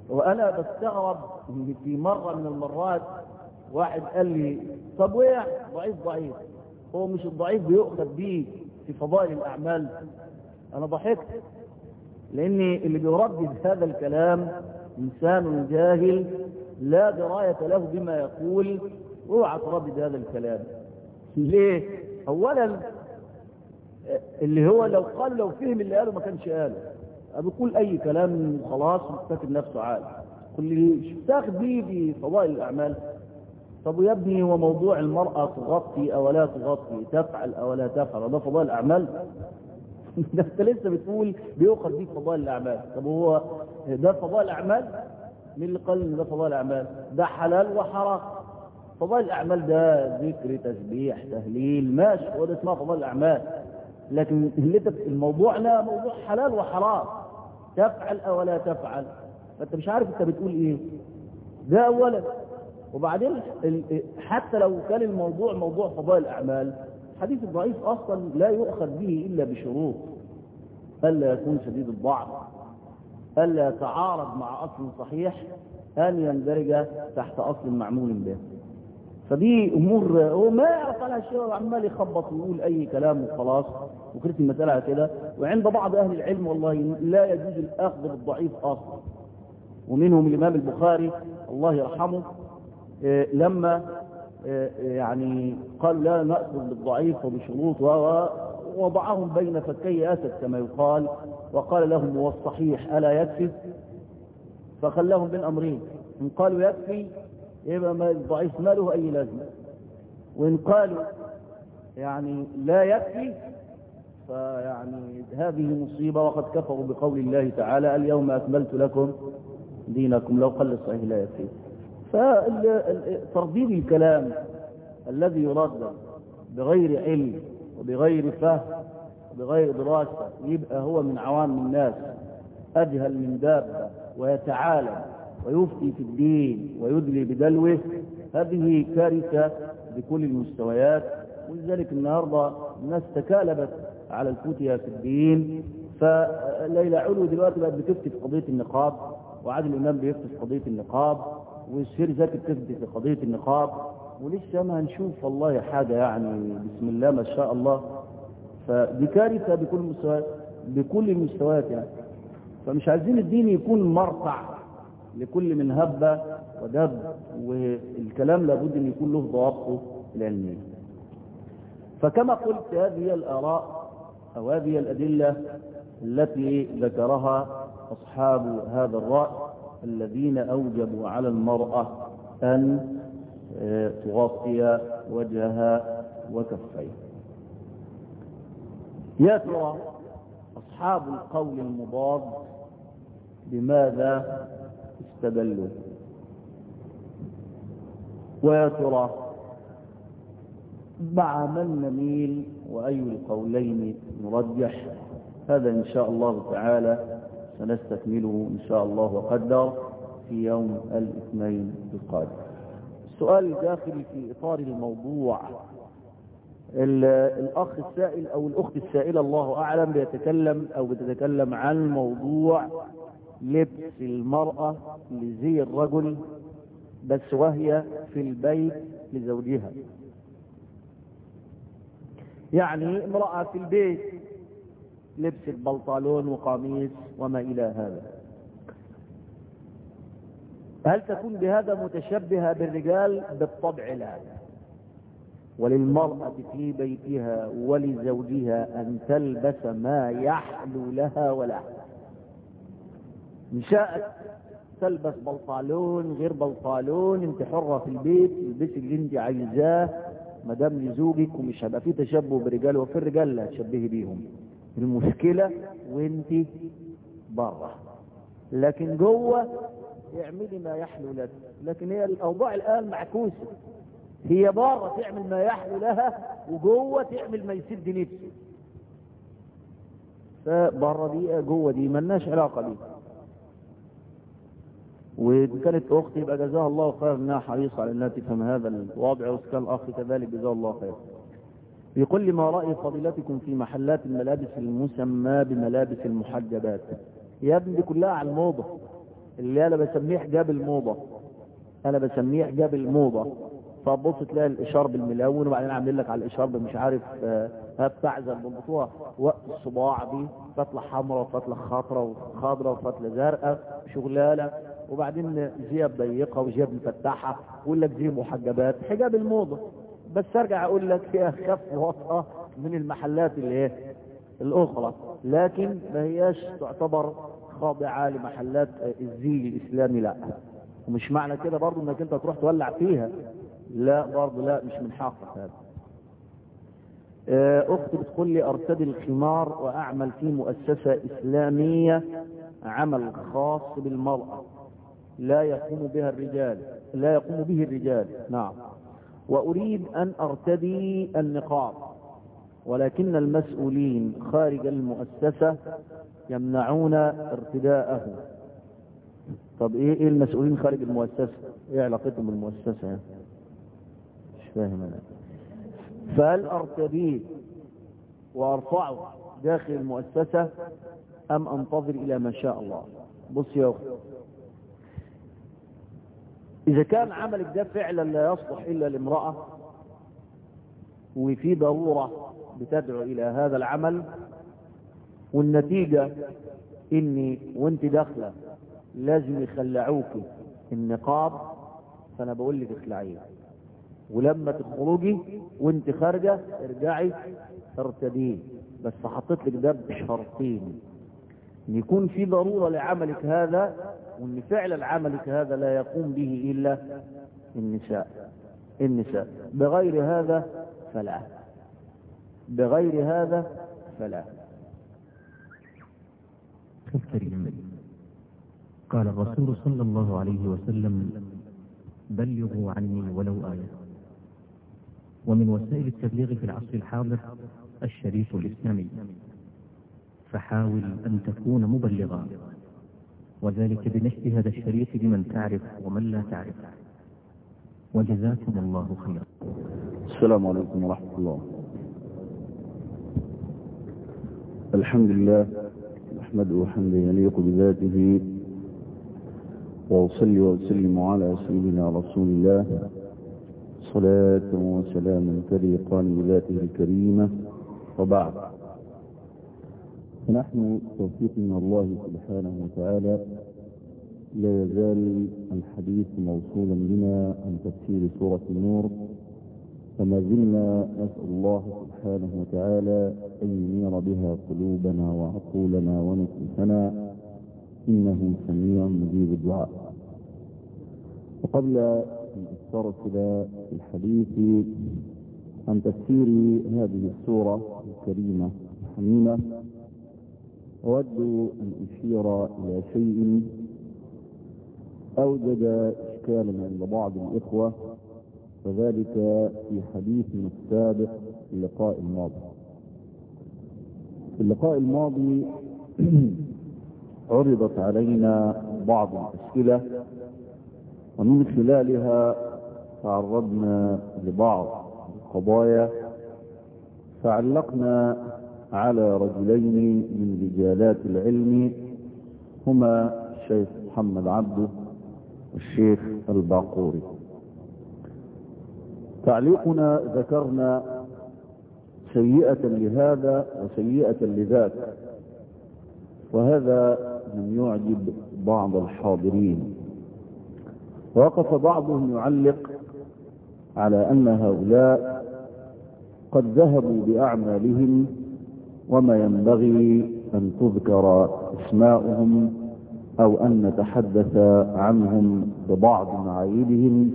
وأنا بستغرب في مرة من المرات واحد قال لي طب ويع ضعيف ضعيف؟ هو مش الضعيف بيؤخذ به في فضائل الأعمال. أنا ضحكت لأن اللي بيردد هذا الكلام إنسان جاهل لا دراية له بما يقول اوعى تردد هذا الكلام. ليه؟ اولا اللي هو لو قال لو فهم اللي قاله ما كانش قاله. بيقول أي كلام خلاص فاكر نفسه عالي كل تاخد بيه في فضائل الأعمال؟ طب يا ابني هو موضوع المرأة تغطي أو لا تغطي؟ تفعل أو لا تفعل؟ ده فضائل الأعمال؟ ده أنت لسه بتقول بيؤخذ بيك فضائل الأعمال. طب هو ده فضائل الأعمال؟ مين اللي قال إن ده فضائل الأعمال؟ ده حلال وحرام. فضائل الأعمال ده ذكر تسبيح تهليل ماشي هو ده اسمها فضائل الأعمال. لكن اللي أنت الموضوع لا موضوع حلال وحرام. تفعل أو لا تفعل. فأنت مش عارف أنت بتقول إيه. ده اولا. وبعدين حتى لو كان الموضوع موضوع فضائل الأعمال الحديث الضعيف أصلا لا يؤخذ به إلا بشروط. ألا يكون شديد الضعف ألا يتعارض مع أصل صحيح أن يندرج تحت أصل معمول به. فدي أمور هو ما يعرف عنها الشيء وعمال يخبط ويقول أي كلام وخلاص. وكرت المسألة على كده وعند بعض أهل العلم والله لا يجوز الأخذ بالضعيف أصلا. ومنهم الإمام البخاري الله يرحمه لما يعني قال لا نأخذ بالضعيف وبشروط ووضعهم بين فكي أسد كما يقال وقال لهم والصحيح ألا يكفي؟ فخلاهم بين أمرين إن قالوا يكفي يبقى ما الضعيف ما له أي لازمة. وإن قالوا يعني لا يكفي فيعني هذه مصيبة وقد كفروا بقول الله تعالى اليوم أكملت لكم دينكم لو قل الصحيح لا يكفي. فترديد الكلام الذي يردد بغير علم وبغير فهم وبغير دراسة يبقى هو من عوام الناس أجهل من دابة ويتعالم ويفتي في الدين ويدلي بدلوه. هذه كارثة بكل المستويات ولذلك النهاردة الناس تكالبت على الفتية في الدين. فليلى علو دلوقتي بقت بتفتي في قضية النقاب وعادل إمام بيفتي في قضية النقاب. والشير بتفتي في قضية النقاب. ولسه ما هنشوف والله حاجة يعني بسم الله ما شاء الله. فدي كارثة بكل المستويات بكل المستويات يعني. فمش عايزين الدين يكون مرقع لكل من هب ودب والكلام لابد أن يكون له ضوابطه العلمية. فكما قلت هذه الآراء أو هذه الأدلة التي ذكرها أصحاب هذا الرأي. الذين أوجبوا على المرأة أن تغطي وجهها وكفيها يا ترى أصحاب القول المضاد بماذا استدلوا. ويا ترى مع من نميل وأي القولين نرجح. هذا إن شاء الله تعالى سنستكمله إن شاء الله وقدر في يوم الاثنين القادم. السؤال الداخل في إطار الموضوع. الأخ السائل أو الأخت السائلة الله أعلم بيتكلم أو بتتكلم عن موضوع لبس المرأة لزي الرجل بس وهي في البيت لزوجها. يعني امرأة في البيت لبست بنطلون وقميص وما إلى هذا. هل تكون بهذا متشبهة بالرجال؟ بالطبع لا. وللمرأة في بيتها ولزوجها أن تلبس ما يحلو لها ولا. إن شاءت تلبس بنطلون غير بنطلون أنت حرة في البيت البسي اللي أنت عايزاه ما دام لزوجك ومش هيبقى في تشبه برجال وفي الرجال لا تشبهي بيهم. المشكلة وانت بره لكن جوه اعملي ما يحلو لك. لكن هي الأوضاع الآن معكوسة. هي بره تعمل ما يحلو لها وجوه تعمل ما يسد نفسه. فبره دي جوه دي ملناش علاقة بيها. وإن كانت أختي يبقى جزاها الله خير إنها حريصة على أنها تفهم هذا الوضع وإذا كان أخي كذلك جزاه الله خير. يقول لي ما رأي فضيلتكم في محلات الملابس المسمى بملابس المحجبات؟ يا ابني دي كلها على الموضة. اللي أنا بسميه حجاب الموضة. أنا بسميه حجاب الموضة. فبص تلاقي الإشارب الملون وبعدين عاملين لك على الإشارب مش عارف ها بتاع زي البطوة وقت الصباع دي فتلة حمراء وفتلة خضراء وخضراء وفتلة زرقاء شغلانة وبعدين زياب ضيقه وزياب مفتحه ويقول لك زي محجبات حجاب الموضة بس أرجع أقول لك فيها خف وطأة من المحلات اللي هي الأخرى. لكن ما هياش تعتبر خاضعة لمحلات الزي الإسلامي لا. ومش معنى كده برضه إنك أنت تروح تولع فيها. لا برضه لا مش من حقك هذا. أختي بتقول لي أرتدي الخمار وأعمل في مؤسسة إسلامية عمل خاص بالمرأة. لا يقوم بها الرجال. لا يقوم به الرجال. نعم. وأريد أن أرتدي النقاب ولكن المسؤولين خارج المؤسسة يمنعون ارتداءه. طب إيه إيه المسؤولين خارج المؤسسة؟ إيه علاقتهم بالمؤسسة؟ يعني مش فاهم أنا. فهل ارتديه وأرفعه داخل المؤسسة أم أنتظر إلى ما شاء الله؟ بص يا أخي إذا كان عملك ده فعلا لا يصلح إلا لامرأة وفي ضرورة بتدعو إلى هذا العمل والنتيجة إني وأنت داخلة لازم يخلعوك النقاب فأنا بقول لك اخلعيه. ولما تخرجي وأنت خارجة ارجعي ارتديه بس حطيت لك ده بشرطين. ان يكون في ضرورة لعملك هذا وإن فعلا عملك هذا لا يقوم به إلا النساء. النساء. بغير هذا فلا. بغير هذا فلا. الكريم قال الرسول صلى الله عليه وسلم بلغوا عني ولو آية. ومن وسائل التبليغ في العصر الحاضر الشريف الإسلامي. فحاول أن تكون مبلغا. وذلك بنشر هذا الشريط لمن تعرف ومن لا تعرف. وجزاكم الله خيرا. السلام عليكم ورحمة الله. الحمد لله نحمده حمدا يليق بذاته وأصلي وأسلم على سيدنا رسول الله صلاة وسلاما تليقان بذاته الكريمة. وبعد. فنحن توفيق من الله سبحانه وتعالى لا يزال الحديث موصولا بنا عن تفسير سورة النور فما زلنا نسأل الله سبحانه وتعالى أن ينير بها قلوبنا وعقولنا ونفوسنا إنه سميع مجيب الدعاء. وقبل أن أسترسل في الحديث عن تفسير هذه السورة الكريمة الحميمة أود أن أشير إلى شيء أوجد إشكالا عند بعض الإخوة وذلك في حديثنا السابق في اللقاء الماضي. في اللقاء الماضي عرضت علينا بعض الأسئلة ومن خلالها تعرضنا لبعض القضايا فعلقنا على رجلين من رجالات العلم هما الشيخ محمد عبده والشيخ الباقوري. تعليقنا ذكرنا سيئة لهذا وسيئة لذاك وهذا لم يعجب بعض الحاضرين. وقف بعضهم يعلق على أن هؤلاء قد ذهبوا بأعمالهم وما ينبغي أن تذكر أسماؤهم أو أن نتحدث عنهم ببعض معايبهم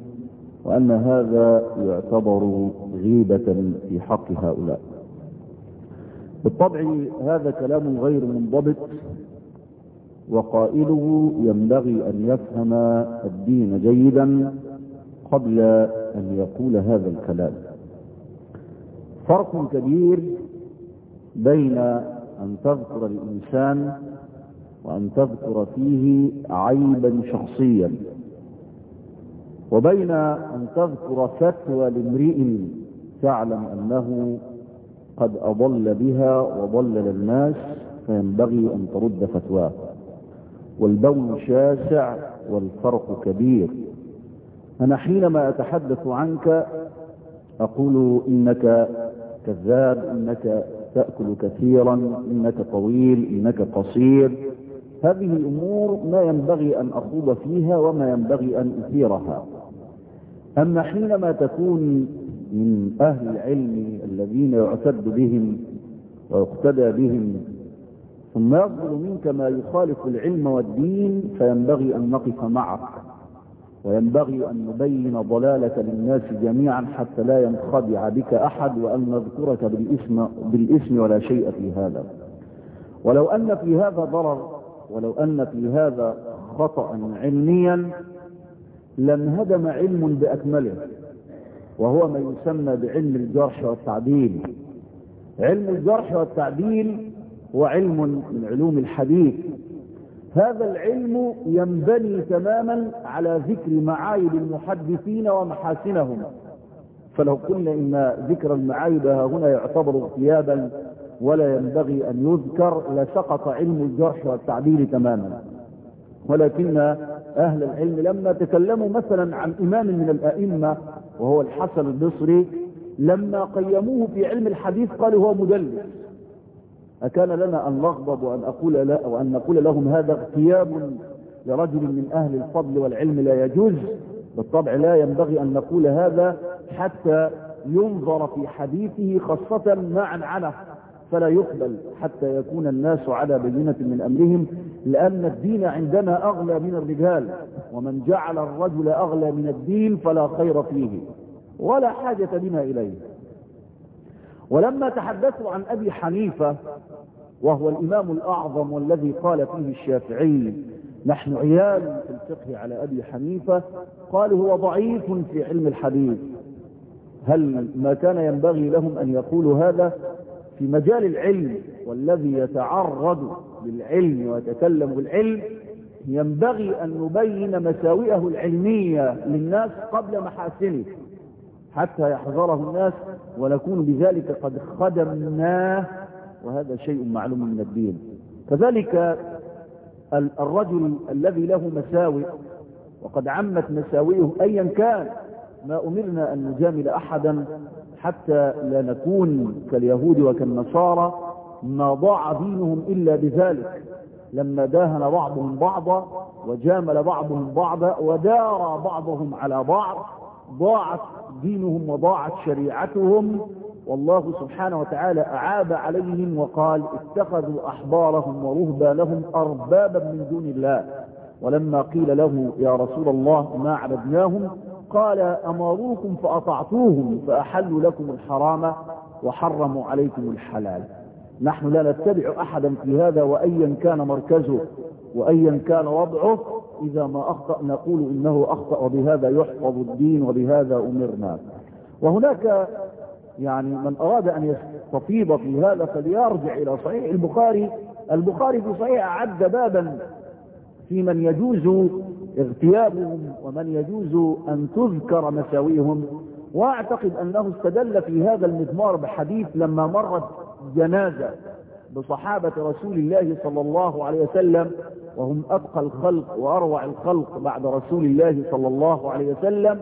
وأن هذا يعتبر غيبة في حق هؤلاء. بالطبع هذا كلام غير منضبط وقائله ينبغي أن يفهم الدين جيدا قبل أن يقول هذا الكلام. فرق كبير بين أن تذكر الإنسان وأن تذكر فيه عيبا شخصيا وبين أن تذكر فتوى لامرئ تعلم أنه قد أضل بها وضلل الناس فينبغي أن ترد فتواه. والبون شاسع والفرق كبير. أنا حينما أتحدث عنك أقول إنك كذاب إنك تأكل كثيرا إنك طويل إنك قصير. هذه الأمور ما ينبغي أن أخوض فيها وما ينبغي أن أثيرها. أما حينما تكون من أهل العلم الذين يعتد بهم ويقتدى بهم ثم يصدر منك ما يخالف العلم والدين فينبغي أن نقف معك. وينبغي أن نبين ضلالك للناس جميعا حتى لا ينخدع بك أحد وأن نذكرك بالإسم, بالإسم ولا شيء في هذا. ولو أن في هذا ضرر ولو أن في هذا خطأ علميا لانهدم علم بأكمله وهو ما يسمى بعلم الجرح والتعديل. علم الجرح والتعديل هو علم من علوم الحديث. هذا العلم ينبني تماما على ذكر معايب المحدثين ومحاسنهم. فلو قلنا إن ذكر المعايب هنا يعتبر اغتيابا ولا ينبغي أن يذكر لسقط علم الجرح والتعديل تماما. ولكن أهل العلم لما تكلموا مثلا عن إمام من الأئمة وهو الحسن البصري لما قيموه في علم الحديث قالوا هو مدلس. أكان لنا أن نغضب وأن, أقول لا وأن نقول لهم هذا اغتياب لرجل من أهل الفضل والعلم لا يجوز بالطبع لا ينبغي أن نقول هذا حتى ينظر في حديثه خاصة مع عنه فلا يقبل حتى يكون الناس على بينة من أمرهم لأن الدين عندنا أغلى من الرجال ومن جعل الرجل أغلى من الدين فلا خير فيه ولا حاجة بنا إليه. ولما تحدثوا عن أبي حنيفة وهو الإمام الأعظم والذي قال فيه الشافعي نحن عيال في الفقه على أبي حنيفة. قالوا هو ضعيف في علم الحديث. هل ما كان ينبغي لهم أن يقولوا هذا في مجال العلم والذي يتعرض للعلم ويتكلم بالعلم ينبغي أن نبين مساوئه العلمية للناس قبل محاسنه حتى يحذره الناس ونكون بذلك قد خدمناه وهذا شيء معلوم من الدين. كذلك الرجل الذي له مساوئ وقد عمت مساوئه أيا كان ما أمرنا أن نجامل أحدا حتى لا نكون كاليهود وكالنصارى ما ضاع دينهم إلا بذلك. لما داهن بعضهم بعضا وجامل بعضهم بعضا ودار بعضهم على بعض ضاعت دينهم وضاعت شريعتهم والله سبحانه وتعالى أعاب عليهم وقال اتخذوا أحبارهم ورهبانهم أربابا من دون الله. ولما قيل له يا رسول الله ما عبدناهم؟ قال أمروكم فأطعتوهم فأحلوا لكم الحرام وحرموا عليكم الحلال. نحن لا نتبع أحدا في هذا وأيا كان مركزه وأيا كان وضعه. إذا ما أخطأ نقول إنه أخطأ وبهذا يحفظ الدين وبهذا أمرنا. وهناك يعني من أراد أن يستفيض في هذا فليرجع إلى صحيح البخاري. البخاري في صحيح أعد بابا في من يجوز اغتيابهم ومن يجوز أن تذكر مساويهم. وأعتقد أنه استدل في هذا المضمار بحديث لما مرت جنازة بصحابة رسول الله صلى الله عليه وسلم وهم أبقى الخلق وأروع الخلق بعد رسول الله صلى الله عليه وسلم.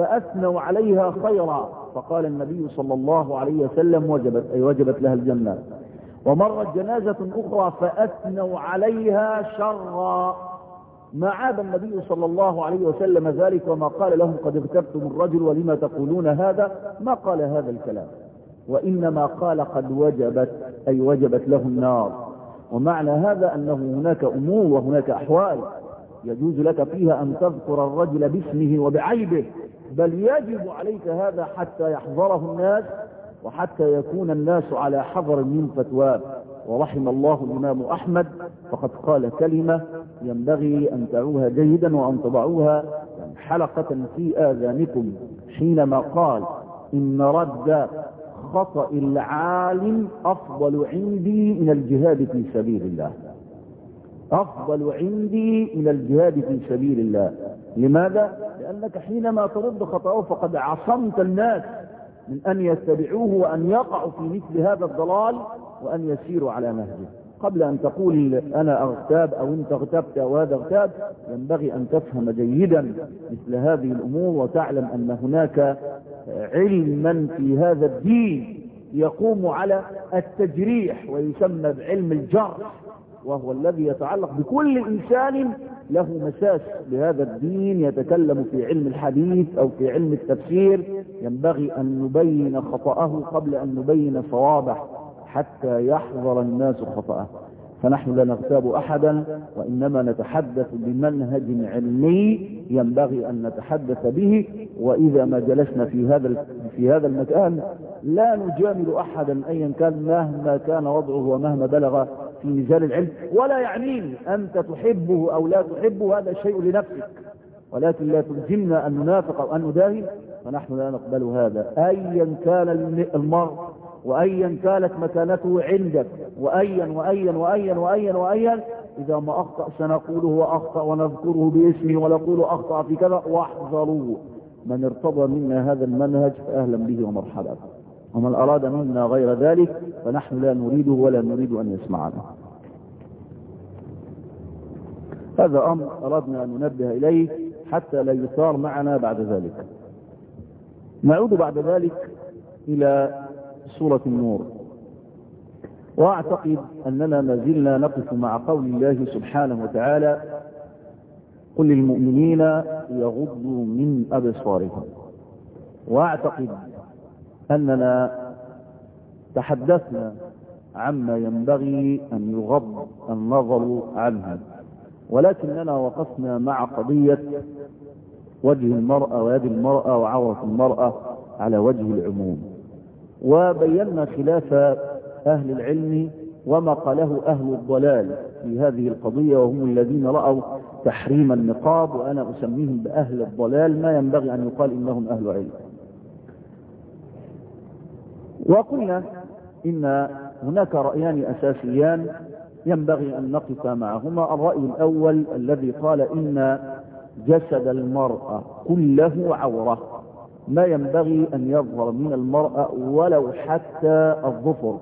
فأثنوا عليها خيرا. فقال النبي صلى الله عليه وسلم وجبت أي وجبت لها الجنة. ومرت جنازة أخرى فأثنوا عليها شرا. ما عاب النبي صلى الله عليه وسلم ذلك وما قال لهم قد اغتبتم الرجل ولما تقولون هذا؟ ما قال هذا الكلام. وإنما قال قد وجبت أي وجبت له النار. ومعنى هذا أنه هناك أمور وهناك أحوال يجوز لك فيها أن تذكر الرجل باسمه وبعيبه. بل يجب عليك هذا حتى يحضره الناس وحتى يكون الناس على حذر من فتواه ورحم الله الإمام أحمد فقد قال كلمة ينبغي أن تعوها جيدا وأن تضعوها حلقة في آذانكم حينما قال إن رد خطأ العالم أفضل عندي من الجهاد في سبيل الله. أفضل عندي من الجهاد في سبيل الله. لماذا؟ لأنك حينما ترد خطأه فقد عصمت الناس من أن يتبعوه وأن يقعوا في مثل هذا الضلال وأن يسيروا على نهجه. قبل أن تقول أنا أغتاب أو أنت اغتبت أو هذا اغتاب ينبغي أن تفهم جيدا مثل هذه الأمور وتعلم أن هناك علما في هذا الدين يقوم على التجريح ويسمى بعلم الجرح. وهو الذي يتعلق بكل إنسان له مساس بهذا الدين يتكلم في علم الحديث أو في علم التفسير. ينبغي أن نبين خطأه قبل أن نبين صوابه حتى يحذر الناس خطأه. فنحن لا نغتاب أحدا وإنما نتحدث بمنهج علمي ينبغي أن نتحدث به. وإذا ما جلسنا في هذا في هذا المكان لا نجامل أحدا أيا كان مهما كان وضعه ومهما بلغ. في ميزان العلم ولا يعنيني أنت تحبه أو لا تحبه هذا شيء لنفسك. ولكن لا تلزمنا أن ننافق أو أن نداهن فنحن لا نقبل هذا. أيا كان المرء وأيا كانت مكانته عندك وأيا وأيا وأيا وأيا وأيا. إذا ما أخطأ سنقول هو أخطأ ونذكره باسمه ونقول أخطأ في كذا واحذروه. من ارتضى منا هذا المنهج فأهلا به ومرحبا. ومن أراد منا غير ذلك فنحن لا نريده ولا نريد أن يسمعنا. هذا أمر أردنا أن ننبه إليه حتى لا يثار معنا بعد ذلك. نعود بعد ذلك إلى سورة النور. وأعتقد أننا ما زلنا نقف مع قول الله سبحانه وتعالى قل للمؤمنين يغضوا من أبصارهم. وأعتقد أننا تحدثنا عما ينبغي أن يغض النظر عنه ولكننا وقفنا مع قضية وجه المرأة ويد المرأة وعورة المرأة على وجه العموم. وبينا خلاف أهل العلم وما قاله أهل الضلال في هذه القضية وهم الذين رأوا تحريم النقاب وأنا أسميهم بأهل الضلال ما ينبغي أن يقال إنهم أهل علم. وقلنا إن هناك رأيان أساسيان ينبغي أن نقف معهما. الرأي الأول الذي قال إن جسد المرأة كله عورة. ما ينبغي أن يظهر من المرأة ولو حتى الظفر.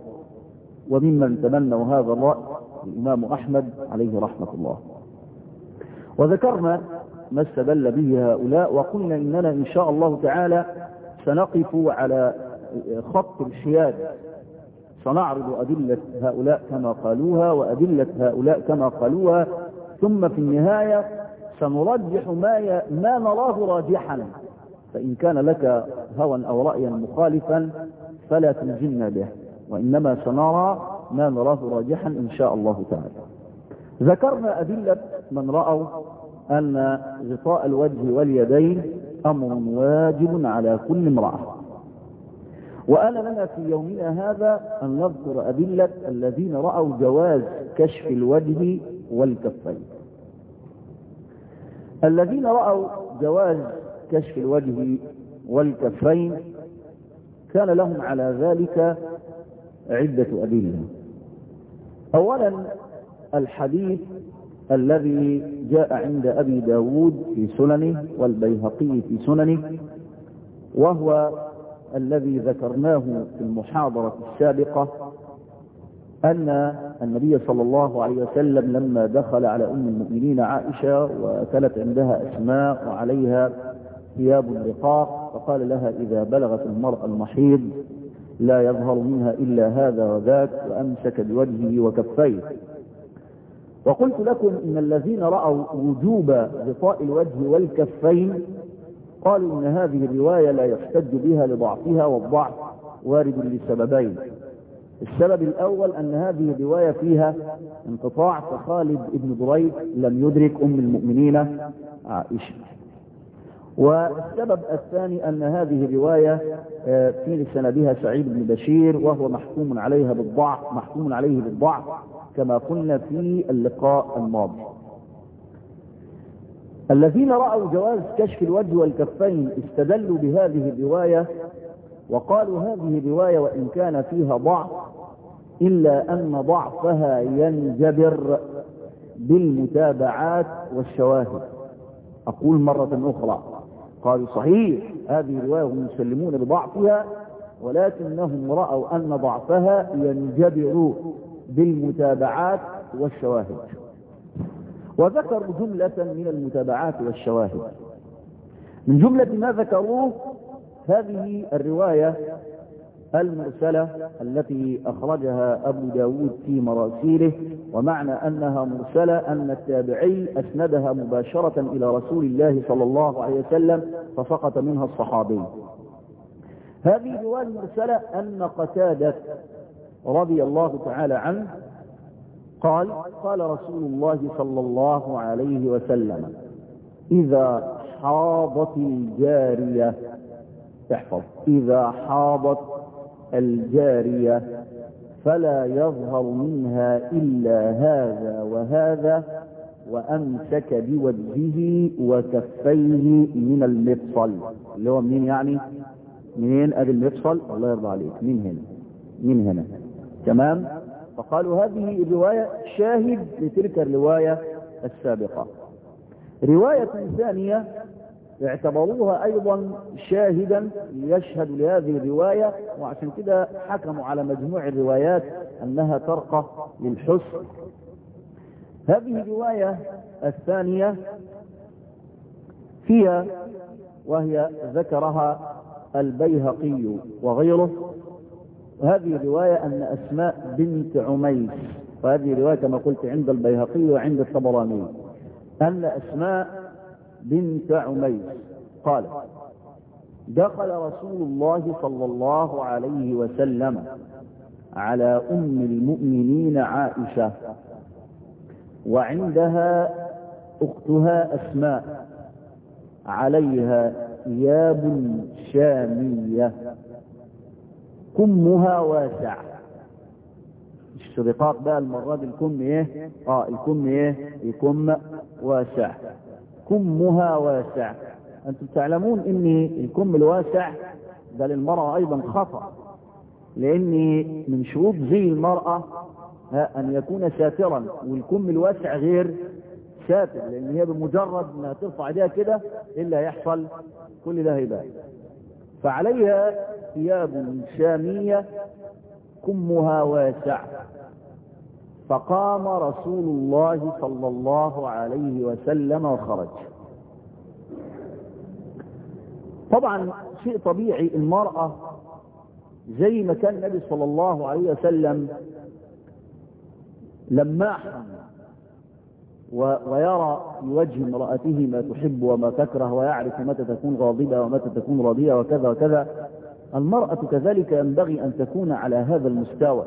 وممن تبنوا هذا الرأي الإمام أحمد عليه رحمة الله. وذكرنا ما استدل به هؤلاء وقلنا إننا إن شاء الله تعالى سنقف على خط الحياد. سنعرض أدلة هؤلاء كما قالوها وأدلة هؤلاء كما قالوها. ثم في النهاية سنرجح ما, ي... ما نراه راجحا. فإن كان لك هوى أو رأيا مخالفا فلا تلزمنا به وإنما سنرى ما نراه راجحا إن شاء الله تعالى. ذكرنا أدلة من رأوا أن غطاء الوجه واليدين أمر واجب على كل امرأة. وآن لنا في يومنا هذا أن نذكر أدلة الذين رأوا جواز كشف الوجه والكفين. الذين رأوا جواز كشف الوجه والكفين كان لهم على ذلك عدة أدلة. أولا الحديث الذي جاء عند أبي داود في سننه والبيهقي في سننه وهو الذي ذكرناه في المحاضرة السابقة أن النبي صلى الله عليه وسلم لما دخل على أم المؤمنين عائشة وكانت عندها أسماء وعليها ثياب رقاق فقال لها إذا بلغت المرأة المحيض لا يظهر منها إلا هذا وذاك وأمسك بوجهه وكفيه. وقلت لكم إن الذين رأوا وجوب غطاء الوجه والكفين قالوا إن هذه الرواية لا يحتج بها لضعفها والضعف وارد لسببين. السبب الأول أن هذه الرواية فيها انقطاع فخالد بن دريد لم يدرك أم المؤمنين عائشة. والسبب الثاني أن هذه الرواية في سندها سعيد بن بشير وهو محكوم عليها بالضعف محكوم عليه بالضعف كما قلنا في اللقاء الماضي. الذين رأوا جواز كشف الوجه والكفين استدلوا بهذه الرواية وقالوا هذه الرواية وإن كان فيها ضعف إلا أن ضعفها ينجبر بالمتابعات والشواهد. أقول مرة أخرى قالوا صحيح هذه الرواية هم يسلمون بضعفها ولكنهم رأوا أن ضعفها ينجبر بالمتابعات والشواهد. وذكروا جملة من المتابعات والشواهد. من جملة ما ذكروه هذه الرواية المرسلة التي أخرجها أبو داود في مراسيله ومعنى أنها مرسلة أن التابعي أسندها مباشرة إلى رسول الله صلى الله عليه وسلم فسقط منها الصحابي. هذه الرواية المرسلة أن قتادة رضي الله تعالى عنه قال قال رسول الله صلى الله عليه وسلم إذا حاضت الجارية احفظ إذا حاضت الجارية فلا يظهر منها إلا هذا وهذا وأمسك بوجهه وكفيه من المفصل. اللي هو منين يعني؟ منين أدي المفصل؟ الله يرضى عليك من هنا من هنا تمام؟ فقالوا هذه الرواية شاهد لتلك الرواية السابقة. رواية ثانية اعتبروها أيضا شاهدا يشهد لهذه الرواية وعشان كده حكموا على مجموع الروايات أنها ترقى للحسن. هذه الرواية الثانية فيها وهي ذكرها البيهقي وغيره. وهذه الرواية أن أسماء بنت عميس وهذه الرواية كما قلت عند البيهقي وعند الطبراني أن أسماء بنت عميس قال دخل رسول الله صلى الله عليه وسلم على أم المؤمنين عائشة وعندها أختها أسماء عليها ثياب شامية. كمها واسع. الشريطات بقى المرة دي الكم إيه؟ آه الكم إيه؟ الكم واسع. كمها واسع. أنتم تعلمون إن الكم الواسع ده للمرأة أيضا خطأ. لأن من شروط زي المرأة أن يكون ساترا والكم الواسع غير ساتر لأن هي بمجرد ما ترفع إيديها كده إلا يحصل كل ده هيبان. فعليها ثياب شامية كمها واسع. فقام رسول الله صلى الله عليه وسلم وخرج. طبعا شيء طبيعي المرأة زي ما كان النبي صلى الله عليه وسلم لماحا. ويرى في وجه امرأته ما تحب وما تكره ويعرف متى تكون غاضبة ومتى تكون راضية وكذا وكذا. المرأة كذلك ينبغي أن تكون على هذا المستوى.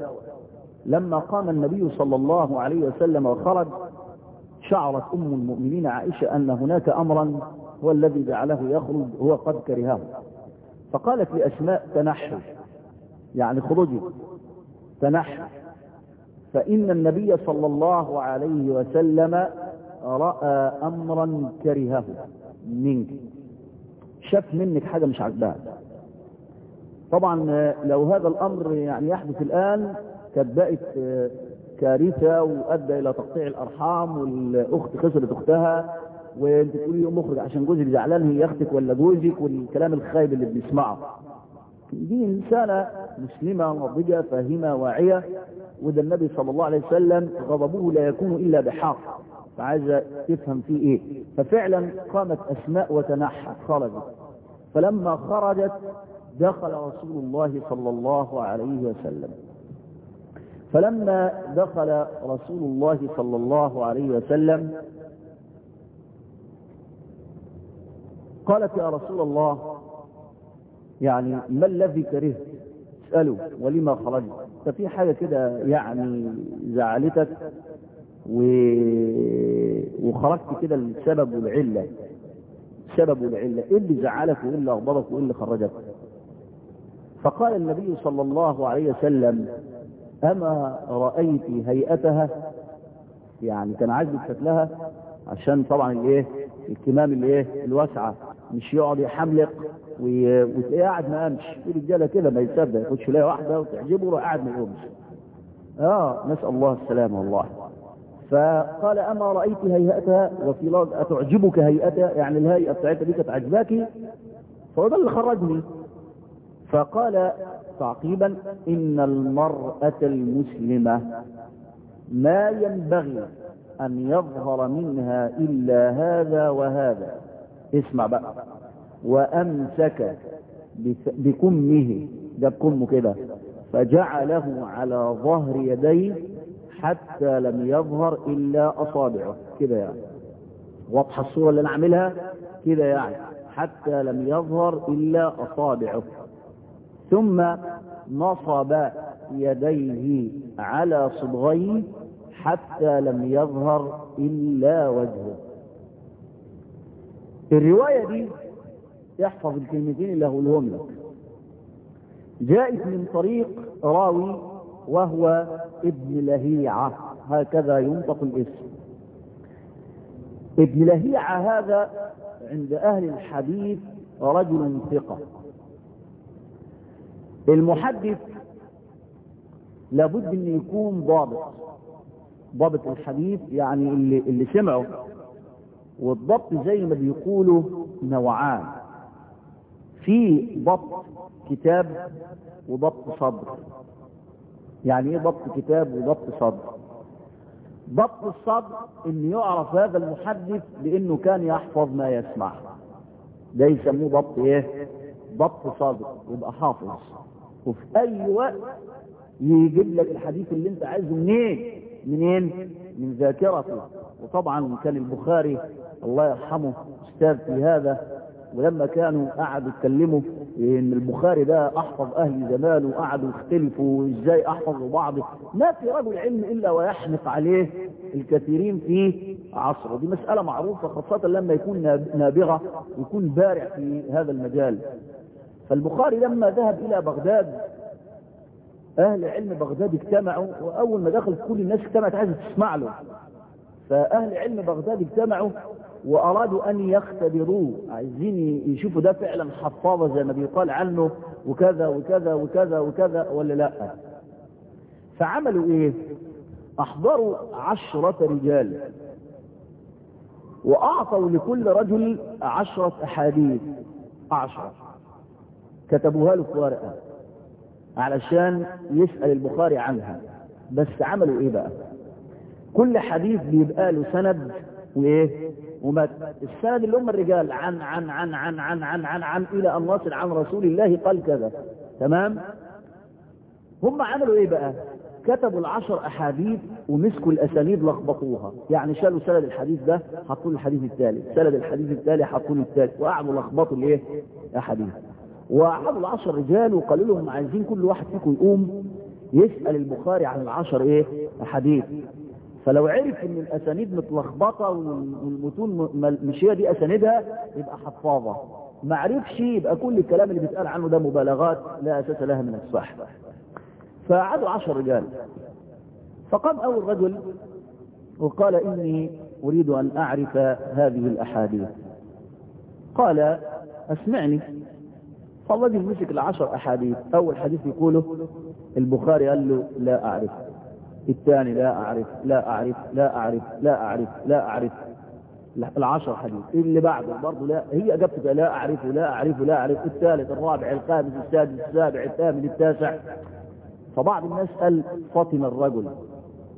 لما قام النبي صلى الله عليه وسلم وخرج شعرت أم المؤمنين عائشة أن هناك أمرا هو الذي جعله يخرج هو قد كرهه. فقالت لأسماء تنحي يعني خرجي تنحي فإن النبي صلى الله عليه وسلم رأى أمرا كرهه منك. شاف منك حاجة مش عجباه طبعا لو هذا الأمر يعني يحدث الآن كانت بقت كارثة وأدى إلى تقطيع الأرحام والأخت خسرت أختها وأنت تقولي يوم مخرج عشان جوزك زعلان هي أختك ولا جوزك والكلام الخايب اللي بنسمعه. دي إنسانة مسلمة ناضجة فاهمة واعية. وده النبي صلى الله عليه وسلم غضبه لا يكون إلا بحق فعايزة تفهم فيه إيه. ففعلا قامت أسماء وتنحت خرجت. فلما خرجت دخل رسول الله صلى الله عليه وسلم. فلما دخل رسول الله صلى الله عليه وسلم قالت يا رسول الله يعني ما الذي كرهت؟ اسأله ولما خرجت؟ ففي حاجة كده يعني زعلتك و... وخرجت كده السبب والعلة السبب والعلة إيه اللي زعلك وإيه اللي اغضبك وإيه اللي خرجك؟ فقال النبي صلى الله عليه وسلم أما رأيت هيئتها يعني كان عاجبك شكلها عشان طبعا الايه الكمام الايه الواسعة. مش يقعد يحملق وتلاقيه قاعد ما قامش في رجالة كده ما يصدق. يخش يلاقي واحدة وتعجبه ويروح قاعد ما يقومش. آه نسأل الله السلامة والله. فقال أما رأيت هيئتها؟ وفي لفظ أتعجبك هيئتها؟ يعني الهيئة بتاعتها دي كانت عجباكي فهو ده اللي خرجني. فقال تعقيبا إن المرأة المسلمة ما ينبغي أن يظهر منها إلا هذا وهذا. اسمع بقى. وأمسك بكمه. ده بكمه كده. فجعله على ظهر يديه حتى لم يظهر إلا أصابعه. كده يعني. واضحة الصورة اللي أنا أعملها كده يعني. حتى لم يظهر إلا أصابعه. ثم نصب يديه على صدغيه حتى لم يظهر إلا وجهه. الرواية دي احفظ الكلمتين اللي هقولهم لك جاءت من طريق راوي وهو ابن لهيعة. هكذا ينطق الاسم. ابن لهيعة هذا عند أهل الحديث رجل ثقة. المحدث لابد أن يكون ضابط. ضابط الحديث يعني اللي, اللي سمعه. والضبط زي ما بيقولوا نوعان. في ضبط كتاب وضبط صدر. يعني إيه ضبط كتاب وضبط صدر؟ ضبط الصدر إن يعرف هذا المحدث بإنه كان يحفظ ما يسمع. ده يسموه ضبط إيه؟ ضبط صدر. يبقى حافظ. وفي أي وقت يجيب لك الحديث اللي أنت عايزه منين؟ منين؟ من ذاكرته. وطبعا كان البخاري الله يرحمه أستاذ في هذا ولما كانوا قعدوا يتكلموا إن البخاري ده أحفظ أهل زمانه وقعدوا يختلفوا إزاي احفظوا بعض ما في رجل علم إلا ويحنق عليه الكثيرين في عصره. دي مسألة معروفة خاصة لما يكون نابغة ويكون بارع في هذا المجال. فالبخاري لما ذهب إلى بغداد أهل علم بغداد اجتمعوا وأول ما دخل كل الناس اجتمعت عايزة تسمع له. فأهل علم بغداد اجتمعوا وأرادوا أن يختبروه عايزين يشوفوا ده فعلا حفاظة زي ما بيقال عنه وكذا وكذا وكذا وكذا ولا لا؟ فعملوا إيه؟ أحضروا عشرة رجال. وأعطوا لكل رجل عشرة أحاديث. عشرة. كتبوها له في ورقة علشان يسأل البخاري عنها. بس عملوا إيه بقى؟ كل حديث بيبقى له سند وإيه؟ ومات السند اللي هم الرجال عن عن عن عن عن عن عن عن إلى أن نصل عن رسول الله قال كذا. تمام؟ هم عملوا إيه بقى؟ كتبوا العشر أحاديث ومسكوا الأسانيد لخبطوها. يعني شالوا سند الحديث ده حطوا الحديث الثالث سند الحديث الثالث حطوا له الثالث وقعدوا لخبطوا الإيه؟ أحاديث. وقعدوا العشر رجال وقالوا لهم عايزين كل واحد فيكم يقوم يسأل البخاري عن العشر إيه؟ أحاديث. فلو عرف إن الأسانيد متلخبطة والمتون مش هي دي أسانيدها يبقى حفاظة. ما عرفش يبقى كل الكلام اللي بيتقال عنه ده مبالغات لا أساس لها من الصح. فقعدوا عشر رجال. فقام أول رجل وقال إني أريد أن أعرف هذه الأحاديث. قال أسمعني. فالرجل مسك العشر أحاديث. أول حديث يقوله البخاري قال له لا أعرف. الثاني لا أعرف لا أعرف لا أعرف لا أعرف لا أعرف. العشر حديث. اللي بعده برضه لا هي أجابته لا أعرف لا أعرف لا أعرف. الثالث الرابع الخامس السادس السابع الثامن التاسع. فبعض الناس قال فاطمة الرجل.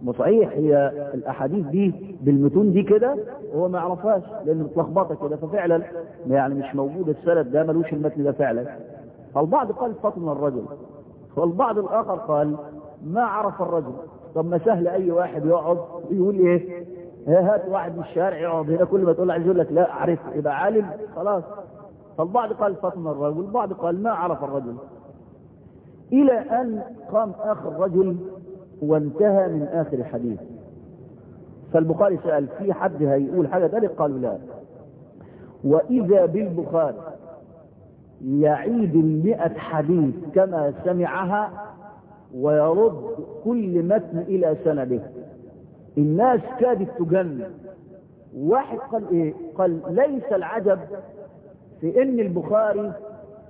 وصحيح هي الأحاديث دي بالمتون دي كده هو ما يعرفهاش لأن متلخبطة كده. ففعلا يعني مش موجود السند ده ملوش المتن ده فعلا. فالبعض قال فاطمة الرجل. والبعض الآخر قال ما عرف الرجل. طب ما سهل أي واحد يقعد يقول إيه؟ هات واحد من الشارع يقعد هنا كل ما تقول عايز يقول لك لا اعرف يبقى عالم خلاص. فالبعض قال فاطمة الرجل والبعض قال ما عرف الرجل. إلى أن قام آخر رجل وانتهى من آخر الحديث فالبخاري سأل في حد هيقول حاجة؟ ذلك قالوا لا. وإذا بالبخاري يعيد المئة حديث كما سمعها ويرد كل متن إلى سنده. الناس كادت تجن واحد قال إيه؟ قال ليس العجب في إن البخاري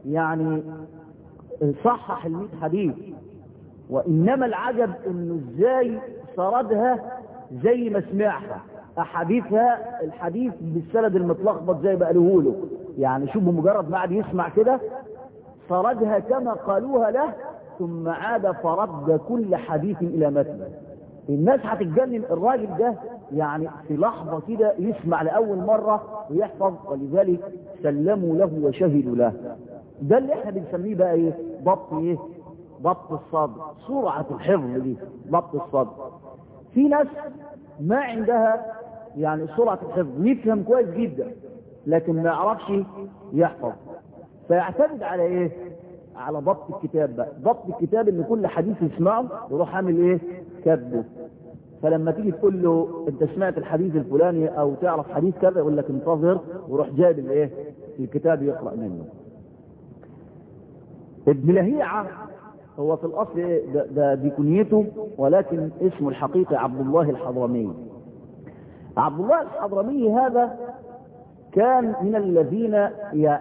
يعني صحح المئة حديث. وإنما العجب إنه إزاي سردها زي ما سمعها. أحاديثها الحديث بالسند المتلخبط زي ما قالوه له. يعني شوف بمجرد ما قعد يسمع كده سردها كما قالوها له ثم عاد فرد كل حديث إلى متن. الناس هتتجنن. الراجل ده يعني في لحظة كده يسمع لأول مرة ويحفظ ولذلك سلموا له وشهدوا له. ده اللي إحنا بنسميه بقى إيه؟ ضبط إيه؟ ضبط الصدر سرعة الحفظ دي ضبط الصدر في ناس ما عندها يعني سرعة الحفظ يفهم كويس جدا لكن ما يعرفش يحفظ. فيعتمد على إيه؟ على ضبط الكتاب بقى. ضبط الكتاب ان كل حديث يسمعه يروح عامل إيه؟ كاتبه. فلما تيجي تقول له أنت سمعت الحديث الفلاني أو تعرف حديث كذا يقول لك انتظر وروح جايب الايه الكتاب يقرأ منه. ابن لهيعة هو في الأصل إيه؟ ده, ده دي كنيته ولكن اسمه الحقيقي عبد الله الحضرمي. عبد الله الحضرمي هذا كان من الذين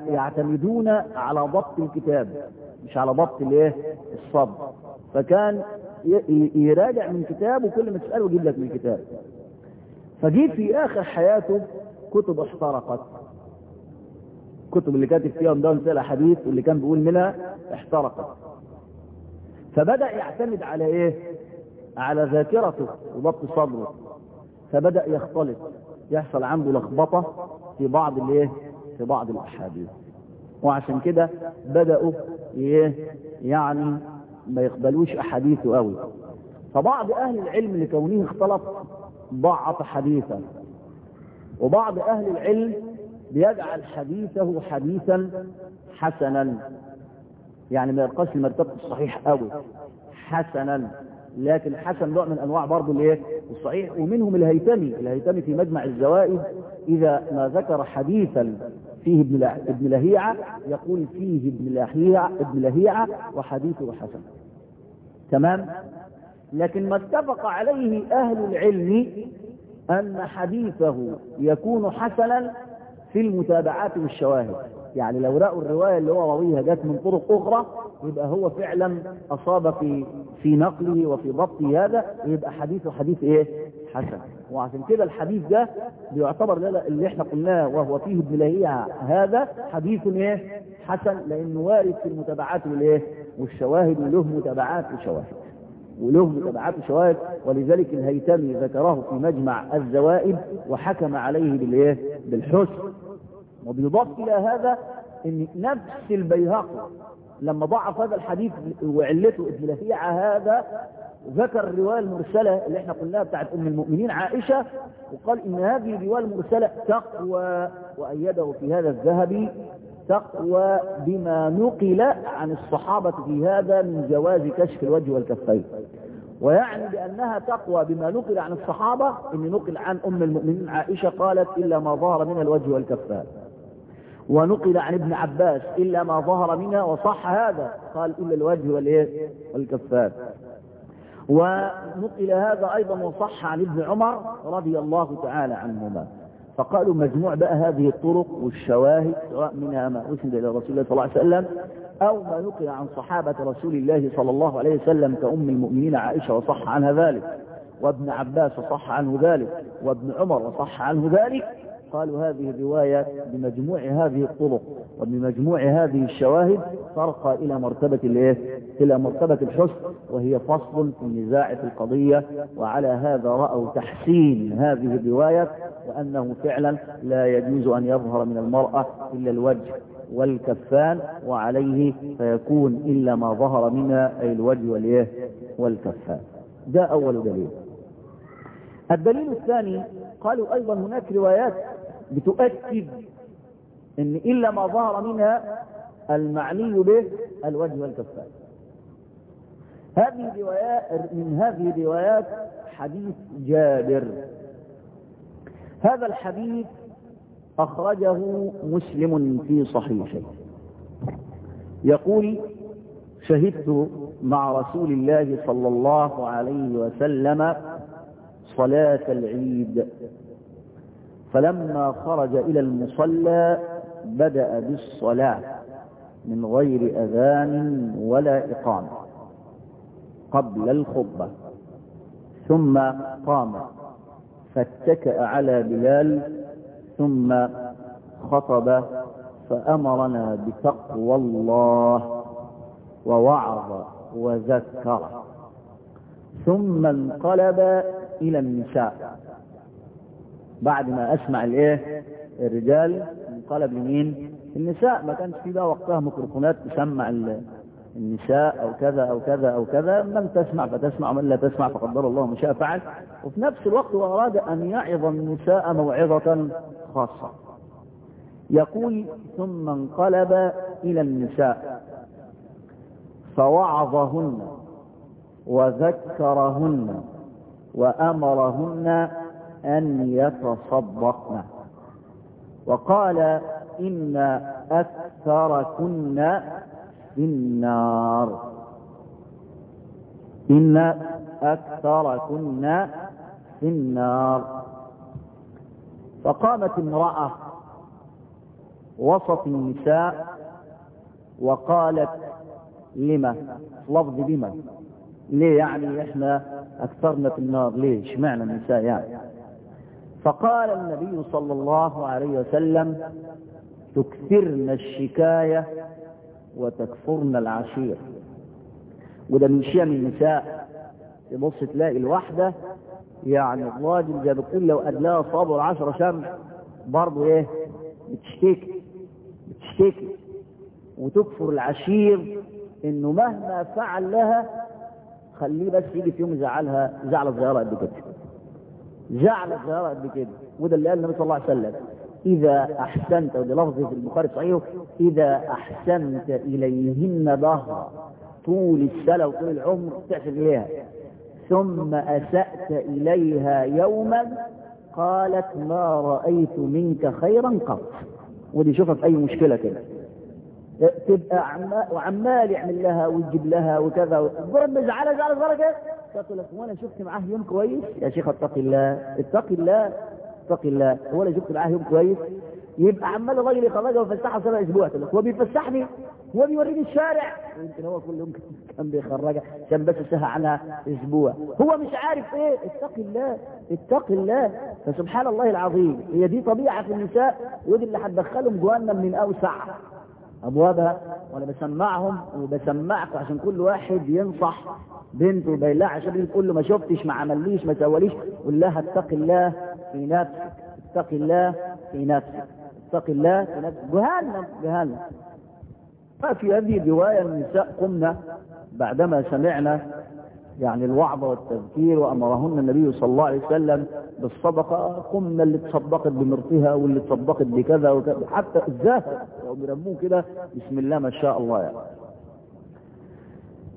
يعتمدون على ضبط الكتاب. مش على ضبط الايه؟ الصبر. فكان يراجع من كتاب وكل ما تسأله يجيب لك من الكتاب. فجيت في آخر حياته كتب احترقت. كتب اللي كاتب فيها ده مثال حديث واللي كان بيقول منها احترقت. فبدأ يعتمد على إيه؟ على ذاكرته وضبط صدره فبدأ يختلط. يحصل عنده لخبطة في بعض الايه؟ في بعض الأحاديث. وعشان كده بدأوا إيه؟ يعني ما يقبلوش أحاديثه قوي فبعض أهل العلم لكونه اختلط ضعف حديثا. وبعض أهل العلم بيجعل حديثه حديثا حسنا. يعني ما يرقاش لمرتبه الصحيح قوي حسنا. لكن حسن نوع من أنواع برضه الايه الصحيح. ومنهم الهيثمي الهيثمي في مجمع الزوائد إذا ما ذكر حديثا فيه ابن ابن لهيعة يقول فيه ابن لهيعة ابن لهيعة وحديثه حسن. تمام؟ لكن ما اتفق عليه أهل العلم أن حديثه يكون حسنا في المتابعات والشواهد. يعني لو رأوا الرواية اللي هو رويها جت من طرق أخرى يبقى هو فعلا أصاب في في نقله وفي ضبطه هذا يبقى حديثه حديث إيه؟ حسن وعشان كده الحديث ده بيعتبر اللي إحنا قلناه وهو فيه ابن لهيعة هذا حديث إيه؟ حسن لأنه وارد في المتابعات والإيه؟ والشواهد وله متابعات وشواهد وله متابعات وشواهد ولذلك الهيثمي ذكره في مجمع الزوائد وحكم عليه بالإيه بالحسن وبيضاف إلى هذا إن نفس البيهقي لما ضعف هذا الحديث وعلته ابن لهيعة هذا ذكر الرواية المرسلة اللي إحنا قلناها بتاعت أم المؤمنين عائشة وقال إن هذه الرواية المرسلة تقوى وأيده في هذا الذهبي تقوى بما نقل عن الصحابة في هذا من جواز كشف الوجه والكفين. ويعني بأنها تقوى بما نقل عن الصحابة إن نقل عن أم المؤمنين عائشة قالت إلا ما ظهر من الوجه والكفان. ونقل عن ابن عباس إلا ما ظهر منها وصح هذا. قال إلا الوجه والإيه؟ والكفان ونقل هذا أيضا وصح عن ابن عمر رضي الله تعالى عنهما. فقالوا مجموع بقى هذه الطرق والشواهد سواء منها ما أسند إلى رسول الله صلى الله عليه وسلم أو ما نقل عن صحابة رسول الله صلى الله عليه وسلم كأم المؤمنين عائشة وصح عنها ذلك وابن عباس وصح عنه ذلك وابن عمر وصح عنه ذلك قالوا هذه الرواية بمجموع هذه الطرق وبمجموع هذه الشواهد ترقى إلى مرتبة الإيه؟ إلى مرتبة الحسن وهي فصل في نزاع في القضية وعلى هذا رأوا تحسين هذه الرواية وأنه فعلا لا يجوز أن يظهر من المرأة إلا الوجه والكفان وعليه فيكون إلا ما ظهر منها أي الوجه والإيه؟ والكفان. ده أول دليل. الدليل الثاني قالوا أيضا هناك روايات بتؤكد إن إلا ما ظهر منها المعني به الوجه والكفان هذه الروايات من هذه الروايات حديث جابر. هذا الحديث أخرجه مسلم في صحيحه. يقول شهدت مع رسول الله صلى الله عليه وسلم صلاة العيد. فلما خرج إلى المصلى بدأ بالصلاة من غير أذان ولا إقامة قبل الخطبة ثم قام فاتكأ على بلال ثم خطب فأمرنا بتقوى الله ووعظ وذكر ثم انقلب إلى النساء. بعد ما أسمع الإيه؟ الرجال انقلب لمين النساء. ما كانش في بقى وقتها ميكروفونات تسمع النساء أو كذا أو كذا أو كذا. من تسمع فتسمع ومن لا تسمع فقدر الله ما شاء فعل. وفي نفس الوقت واراد أن يعظ النساء موعظة خاصة. يقول ثم انقلب إلى النساء فوعظهن وذكرهن وأمرهن أن يتصدقن وقال إن أكثركن في النار. إن أكثركن في النار. فقامت امرأة وسط النساء وقالت لما؟ لفظ بما ليه يعني إحنا أكثرنا في النار؟ ليه؟ اشمعنى النساء يعني؟ فقال النبي صلى الله عليه وسلم تكثرن الشكاية وتكفرن العشير. وده من شيم النساء. تبص تلاقي الواحدة يعني الراجل زي بتقول لو أدلاها صابر عشرة شمع برضه إيه؟ بتشتكي بتشتكي. وتكفر العشير إنه مهما فعل لها خليه بس يجي في يوم يزعلها زعل صغيره قد كده. جعل الزهراء قد كده وده اللي قال النبي صلى الله عليه وسلم. إذا أحسنت وده لفظ في البخاري صحيح إذا أحسنت إليهن ظهر طول السنة وطول العمر تحسن إليها. ثم أسأت إليها يوما قالت ما رأيت منك خيرا قط. ودي شوفها في أي مشكلة كده. تبقى عمال وعمال يعمل لها ويجيب لها وكذا. ورب مزعله زعل درجه تقول لك وأنا شفت معاه يوم كويس. يا شيخ اتقي الله اتقي الله اتقي الله. هو أنا شفت معاه يوم كويس. يبقى عمال الراجل يخرجها ويفسحها سنة أسبوع. هو بيفسحني؟ هو بيوريني الشارع. يمكن هو كل يوم كان بيخرجها. عشان بس سهى عنها أسبوع. هو مش عارف إيه. اتقي الله اتقي الله. فسبحان الله العظيم. هي دي طبيعة في النساء. ودي اللي هتدخلهم جهنم من أوسع. أبوابها وأنا بسمعهم وبسمعكم عشان كل واحد ينصح بنته ويبين لها عشان تقول له ما شفتش ما عمليش ما سواليش قول لها اتق الله في نفسك اتق الله في نفسك اتق الله في نفسك. جهنم جهنم ففي هذه الرواية النساء قمنا بعدما سمعنا يعني الوعظ والتذكير وأمرهن النبي صلى الله عليه وسلم بالصدقة قمنا اللي تصدقت بمرتها واللي تصدقت بكذا وكذا حتى الزاهد لو بيرموه كده بسم الله ما شاء الله يعني.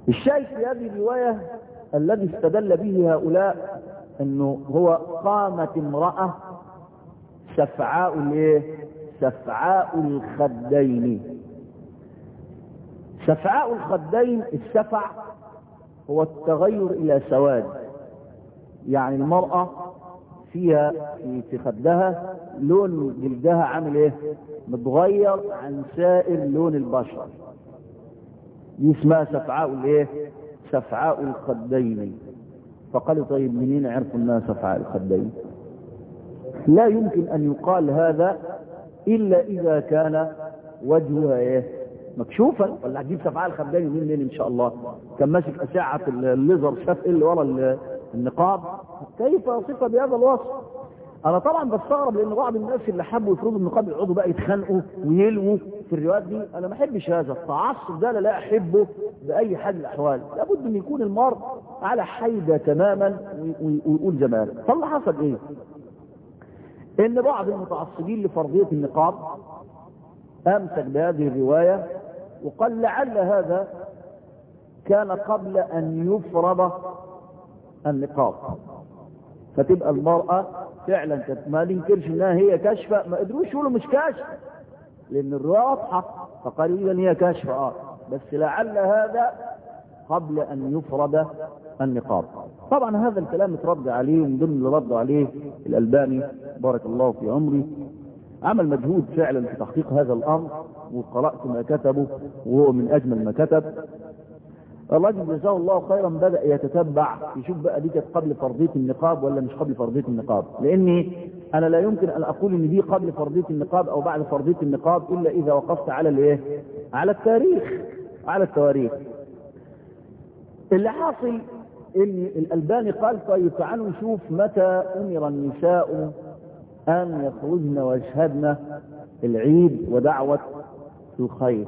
الشاهد في هذه الرواية الذي استدل به هؤلاء إنه هو قامت امرأة سفعاء الايه سفعاء الخدين سفعاء الخدين السفع هو التغير إلى سواد. يعني المرأة فيها في في خدها لون جلدها عامل إيه؟ متغير عن سائر لون البشر دي اسمها سفعاء الإيه؟ سفعاء الخدين. فقالوا طيب منين عرفوا إنها سفعاء الخدين؟ لا يمكن أن يقال هذا إلا إذا كان وجهها إيه؟ مكشوفا ولا هتجيب سفعاء الخدين منين إن شاء الله؟ كان ماسك أشعة الليزر شاف إيه اللي ورا النقاب؟ كيف يصف بهذا الوصف؟ أنا طبعا بستغرب لأن بعض الناس اللي حبوا يفرضوا النقاب يقعدوا بقى يتخانقوا ويلووا في الروايات دي. أنا ما أحبش هذا التعصب ده لا أحبه بأي حال من الأحوال. لابد أن يكون المرء على حيدة تماما ويقول زمان فاللي حصل إيه؟ إن بعض المتعصبين لفرضية النقاب أمسك بهذه الرواية وقال لعل هذا كان قبل أن يفرض النقاب. فتبقى المرأة فعلا كانت ما ننكرش إنها هي كاشفة ما قدروش يقولوا مش كاشفة لأن الرواية واضحة اذا هي كاشفة آه. بس لعل هذا قبل أن يفرض النقاب. طبعا هذا الكلام اترد عليه ومن ضمن اللي رد عليه الألباني بارك الله في عمري عمل مجهود فعلا في تحقيق هذا الأمر وقرأت ما كتبه وهو من أجمل ما كتب. الراجل جزاه الله خيرا بدأ يتتبع يشوف بقى دي كانت قبل فرضية النقاب ولا مش قبل فرضية النقاب. لأني أنا لا يمكن أن أقول إن دي قبل فرضية النقاب أو بعد فرضية النقاب إلا إذا وقفت على الإيه؟ على التاريخ على التواريخ. اللي حاصل إن الألباني قال طيب تعالوا نشوف متى أمر النساء أن يخرجن ويشهدن العيد ودعوة الخير.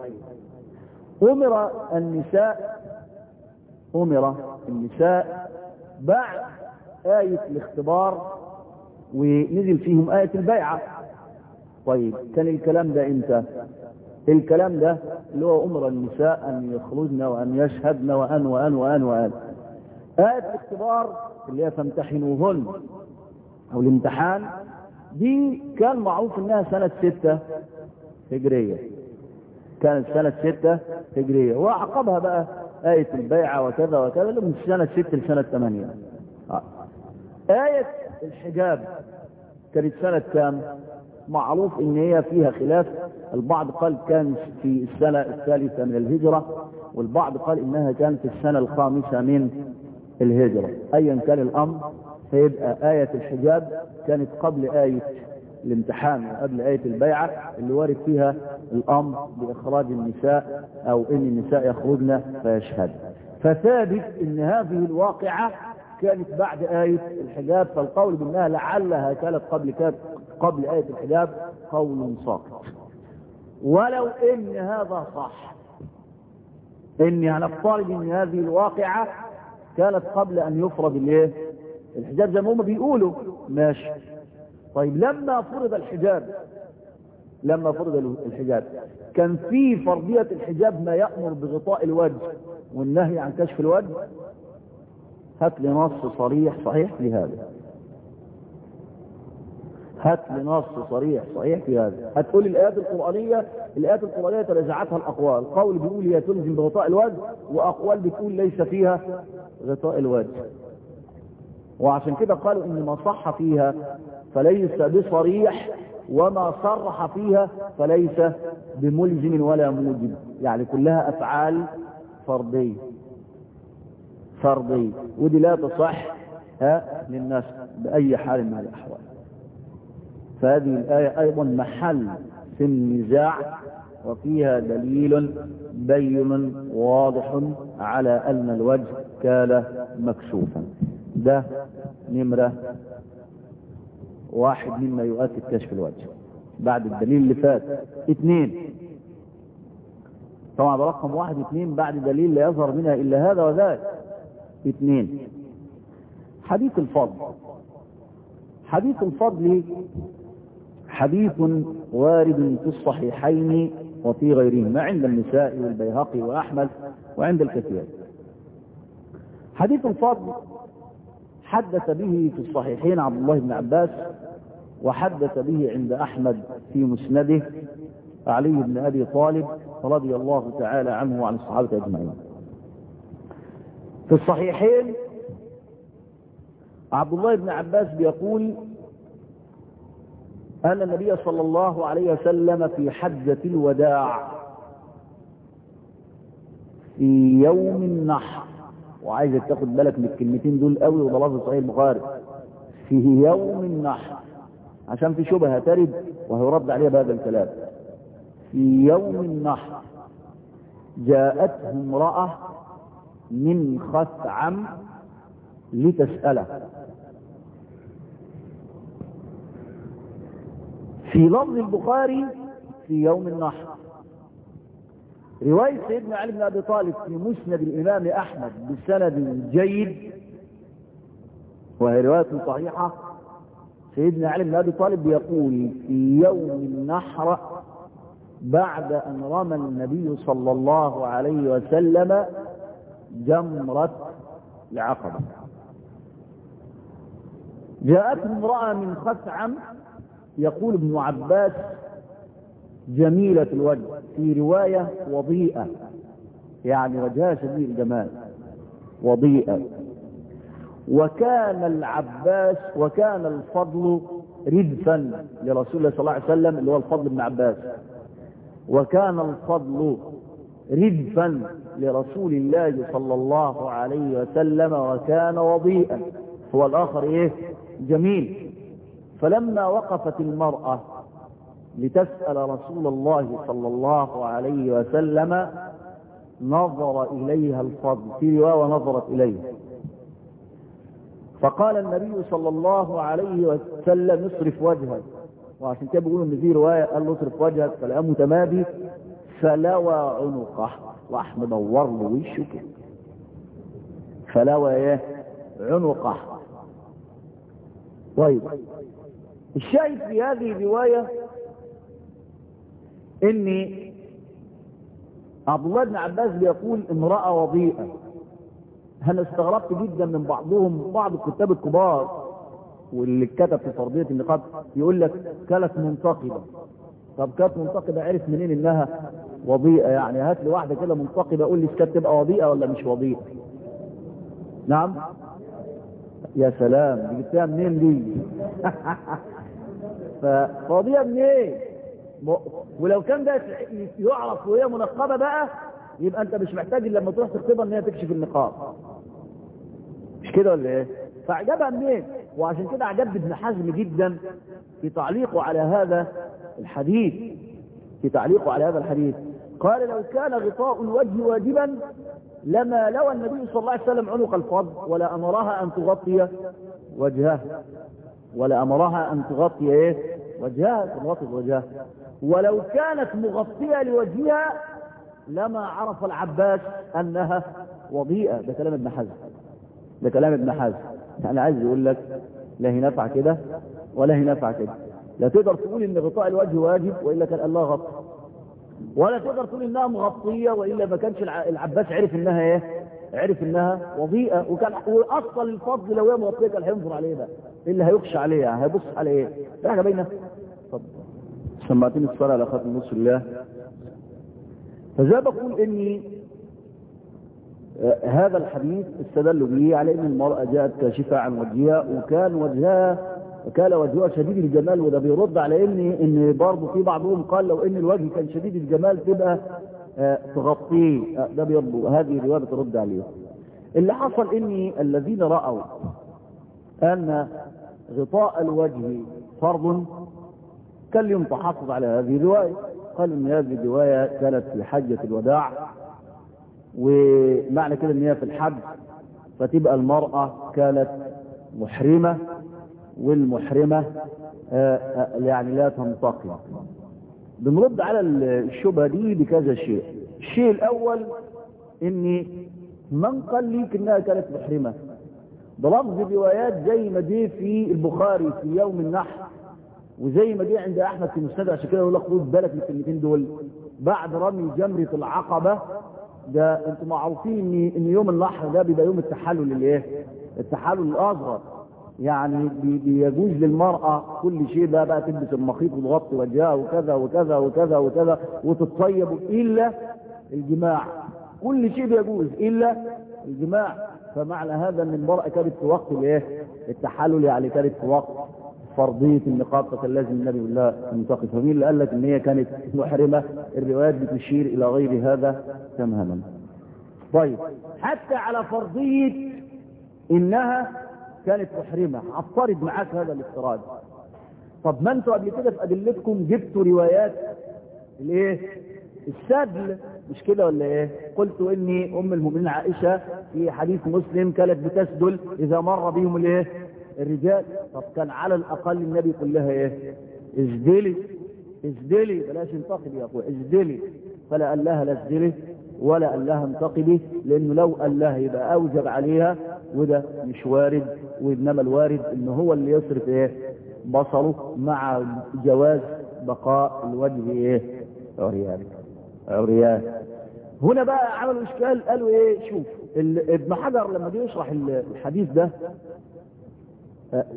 أمر النساء أمر النساء بعد آية الاختبار ونزل فيهم آية البيعة. طيب كان الكلام ده إمتى؟ الكلام ده اللي هو أمر النساء أن يخرجن وأن يشهدن وأن وأن وأن وأن. آية الاختبار اللي هي فامتحنوهن أو الامتحان دي كان معروف إنها سنة ستة هجرية. كانت سنة ستة هجرية. وعقبها بقى آية البيعة وكذا وكذا من سنة ستة لسنة ثمانية. آية الحجاب كانت سنة كام؟ معروف إن هي فيها خلاف. البعض قال كان في السنة الثالثة من الهجرة والبعض قال إنها كانت في السنة الخامسة من الهجرة. ايا كان الأمر فيبقى آية الحجاب كانت قبل آية الامتحان وقبل آية البيعة اللي وارد فيها الأمر بإخراج النساء أو إن النساء يخرجن فيشهد فثابت إن هذه الواقعة كانت بعد آية الحجاب فالقول بأنها لعلها كانت قبل كانت قبل آية الحجاب قول ساقط ولو إن هذا صح إني هنفترض إن هذه الواقعة كانت قبل أن يفرض الإيه؟ الحجاب زي ما هم بيقولوا. ماشي. طيب لما فرض الحجاب لما فرض الحجاب كان في فرضية الحجاب ما يأمر بغطاء الوجه والنهي عن كشف الوجه؟ هات لي نص صريح صحيح لهذا هات لي نص صريح صحيح في هذا. هتقول الآيات القرآنية الآيات القرآنية تنازعتها الأقوال. قول بيقول هي تلزم بغطاء الوجه وأقوال بتقول ليس فيها غطاء الوجه. وعشان كده قالوا إن ما صح فيها فليس بصريح وما صرح فيها فليس بملزم ولا موجب. يعني كلها أفعال فردية. فردية. ودي لا تصح ها للناس بأي حال من الأحوال. فهذه الآية أيضا محل في النزاع وفيها دليل بين واضح على أن الوجه كان مكشوفا. ده نمرة واحد مما يؤكد كشف الوجه. بعد الدليل اللي فات اثنين طبعا برقم واحد اثنين بعد دليل لا يظهر منها إلا هذا وذاك. اثنين حديث الفضل. حديث الفضل حديث وارد في الصحيحين وفي غيرهما عند النساء والبيهقي وأحمد وعند الكثير. حديث الفضل حدث به في الصحيحين عبد الله بن عباس وحدث به عند أحمد في مسنده علي بن أبي طالب رضي الله تعالى عنه وعن الصحابة أجمعين. في الصحيحين عبد الله بن عباس بيقول أن النبي صلى الله عليه وسلم في حجة الوداع في يوم النحر. وعايزك تاخد بالك من الكلمتين دول قوي وده لفظ صحيح البخاري. في يوم النحر. عشان في شبهة ترد وهيرد عليها بهذا الكلام. في يوم النحر. جاءته امرأة من خثعم لتسأله. في لفظ البخاري في يوم النحر. رواية سيدنا علي بن أبي طالب في مسند الإمام أحمد بسند جيد وهي رواية صحيحة. سيدنا علي بن أبي طالب يقول في يوم النحر بعد أن رمى النبي صلى الله عليه وسلم جمرة العقبة. جاءت امرأة من خثعم يقول ابن عباس جميلة الوجه في رواية وضيئة. يعني وجهها شديد الجمال وضيئة. وكان العباس وكان الفضل ردفا لرسول الله صلى الله عليه وسلم اللي هو الفضل بن عباس. وكان الفضل ردفا لرسول الله صلى الله عليه وسلم وكان وضيئا. هو الآخر إيه؟ جميل. فلما وقفت المرأة لتسأل رسول الله صلى الله عليه وسلم نظر إليها الفضل في رواية ونظرت إليه. فقال النبي صلى الله عليه وسلم اصرف وجهك. وعشان كده بيقولوا إن في رواية قال له اصرف وجهك فلقاه متمادي فلوى عنقه. راح مدور له وشه كده. فلوى إيه؟ عنقه. طيب الشاهد في هذه الرواية ان عبد الله بن عباس بيقول امرأة وضيئة. أنا استغربت جدا من بعضهم بعض الكتاب الكبار واللي كتب في فرضيه النقاب يقول لك كانت منتقبه طب كانت منتقبه عرف منين إنها وضيئة؟ يعني هات لي واحدة كده منتقبه قول لي كانت تبقى وضيئة ولا مش وضيئة. نعم؟ يا سلام دي جبتها منين دي؟ فوضيئة منين؟ ولو كان ده يعرف وهي منقبة بقى يبقى انت مش محتاج لما تروح تخطبها إن هي تكشف النقاب. مش كده ولا إيه؟ فأعجبها منين؟ وعشان كده عجبني ابن حزم جدا في تعليقه على هذا الحديث. في تعليقه على هذا الحديث. قال لو كان غطاء الوجه واجبا لما لوى النبي صلى الله عليه وسلم عنق الفضل ولا أمرها أن تغطي وجهها ولا أمرها أن تغطي إيه؟ وجهها تغطي وجهها. ولو كانت مغطية لوجهها لما عرف العباس أنها وضيئة. ده كلام ابن حزم. ده كلام ابن حزم. يعني عايز يقول لك لا هي نافعة كده ولا هي نافعة كده. لا تقدر تقول إن غطاء الوجه واجب وإلا كان الله غطى ولا تقدر تقول إنها مغطية وإلا ما كانش العباس عرف إنها إيه؟ عرف إنها وضيئة. وكان واصل الفضل لو هي مغطية كان هينظر عليه إيه اللي هيخشى عليه يعني هيبص على إيه؟ في حاجة باينه اتفضل سمعتني الصلاة على خاتم نص الله. فزي بقول إني آه هذا الحديث استدلوا به على إن المرأة جاءت كاشفة عن وجهها وكان وجهها كان وجهها شديد الجمال وده بيرد على ان ان برضه في بعضهم قال لو إن الوجه كان شديد الجمال تبقى آه تغطيه آه ده بيرد هذه الرواية بترد عليه. اللي حصل ان الذين رأوا أن غطاء الوجه فرض. كان لهم تحفظ على هذه الرواية. قال إن هذه الرواية كانت في حجة الوداع ومعنى كده إن هي في الحج فتبقى المرأة كانت محرمة والمحرمة يعني لا تنتقم. بنرد على الشبهة دي بكذا شيء. الشيء الأول إن من قال ليك إنها كانت محرمة؟ بلفظ الروايات زي ما جه في البخاري في يوم النحر وزي ما جه عند أحمد في المسند عشان كده يقول لك خد بالك من الكلمتين دول. بعد رمي جمرة العقبة ده أنتم معروفين ان إن يوم النحر ده بيبقى يوم التحلل الايه؟ التحلل الأصغر. يعني بيجوز للمرأة كل شيء بقى بقى تلبس المخيط وتغطي وجهها وكذا وكذا وكذا وكذا وتتصيب إلا الجماع. كل شيء بيجوز إلا الجماع. فمعنى هذا أن المرأة كانت في وقت الإيه؟ التحلل يعني كانت في وقت فرضية النقاب فكان لازم النبي بالله تنتقد فمين اللي قال لك إن هي كانت محرمة؟ الروايات بتشير إلى غير هذا تماما. طيب حتى على فرضية إنها كانت محرمة. أفترض معاك هذا الافتراض. طب ما أنتوا قبل كده في أدلتكم جبتوا روايات الإيه؟ السدل. مش كده ولا إيه؟ قلت إني أم المؤمنين عائشة في حديث مسلم كانت بتسدل إذا مر بهم الإيه؟ الرجال. طب كان على الأقل النبي يقول لها إيه؟ اسدلي اسدلي بلاش انتقدي يا اخويا اسدلي فلا قال لها لا اسدلي ولا قال لها انتقدي لأنه لو قال لها يبقى أوجب عليها وده مش وارد وإنما الوارد إن هو اللي يصرف إيه؟ بصره مع جواز بقاء الوجه إيه؟ عريان عريان هنا بقى عملوا اشكال قالوا إيه؟ شوف ابن حجر لما جه يشرح الحديث ده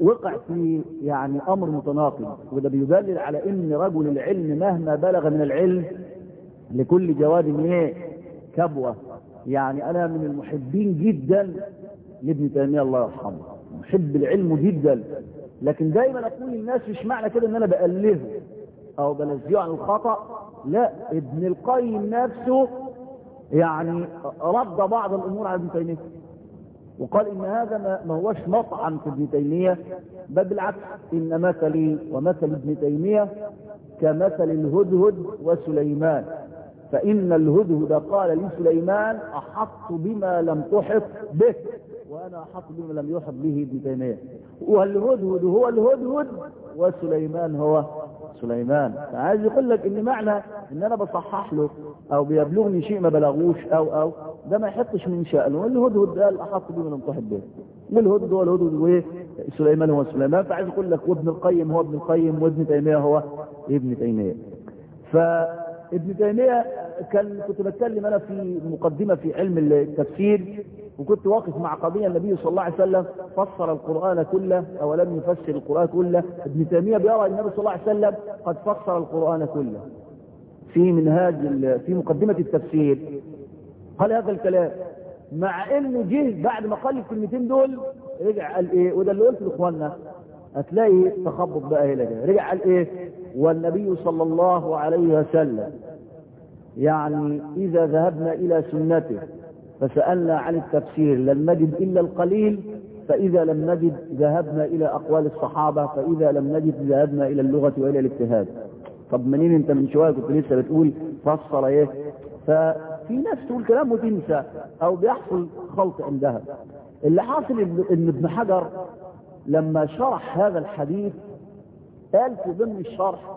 وقع في يعني أمر متناقض وده بيدلل على إن رجل العلم مهما بلغ من العلم لكل جواد إيه؟ كبوة. يعني أنا من المحبين جدا لابن تيمية الله يرحمه. محب العلم جدا. لكن دايما أقول للناس مش معنى كده إن أنا بألهه أو بنزيه عن الخطأ. لا ابن القيم نفسه يعني رد بعض الأمور على ابن تيمية وقال إن هذا ما هوش مطعن في ابن تيمية بل بالعكس إن مثلي ومثل ابن تيمية كمثل الهدهد وسليمان فإن الهدهد قال لسليمان أحط بما لم تحط به وأنا أحط بما لم يحط به ابن تيمية. والهدهد هو الهدهد وسليمان هو سليمان. عايز يقول لك إن معنى إن أنا بصحح له أو بيبلغني شيء ما بلغوش أو أو ده ما يحطش من شأنه. الهدهد ده الاحط بما لم تحط به والهدهد هو الهدهد وسليمان هو سليمان. فعايز يقول لك وابن القيم هو ابن القيم وابن تيمية هو ابن تيمية. فابن تيمية كان كنت بتكلم أنا في مقدمة في علم التفسير وكنت واقف مع قضية النبي صلى الله عليه وسلم فسر القرآن كله أو لم يفسر القرآن كله. ابن تيمية بيرى النبي صلى الله عليه وسلم قد فسر القرآن كله. في منهاج في مقدمة التفسير. قال هذا الكلام؟ مع انه جه بعد ما قال الكلمتين دول رجع قال إيه؟ وده اللي قلت لإخواننا. هتلاقي تخبط بقى هنا ده رجع قال إيه؟ والنبي صلى الله عليه وسلم يعني إذا ذهبنا إلى سنته فسألنا عن التفسير لم نجد إلا القليل فإذا لم نجد ذهبنا إلى أقوال الصحابة فإذا لم نجد ذهبنا إلى اللغة وإلى الاجتهاد. طب منين أنت من شوية كنت لسه بتقول فسر إيه؟ ففي ناس تقول كلام وتنسى أو بيحصل خلط عندها اللي حاصل إن ابن حجر لما شرح هذا الحديث قال في ضمن الشرح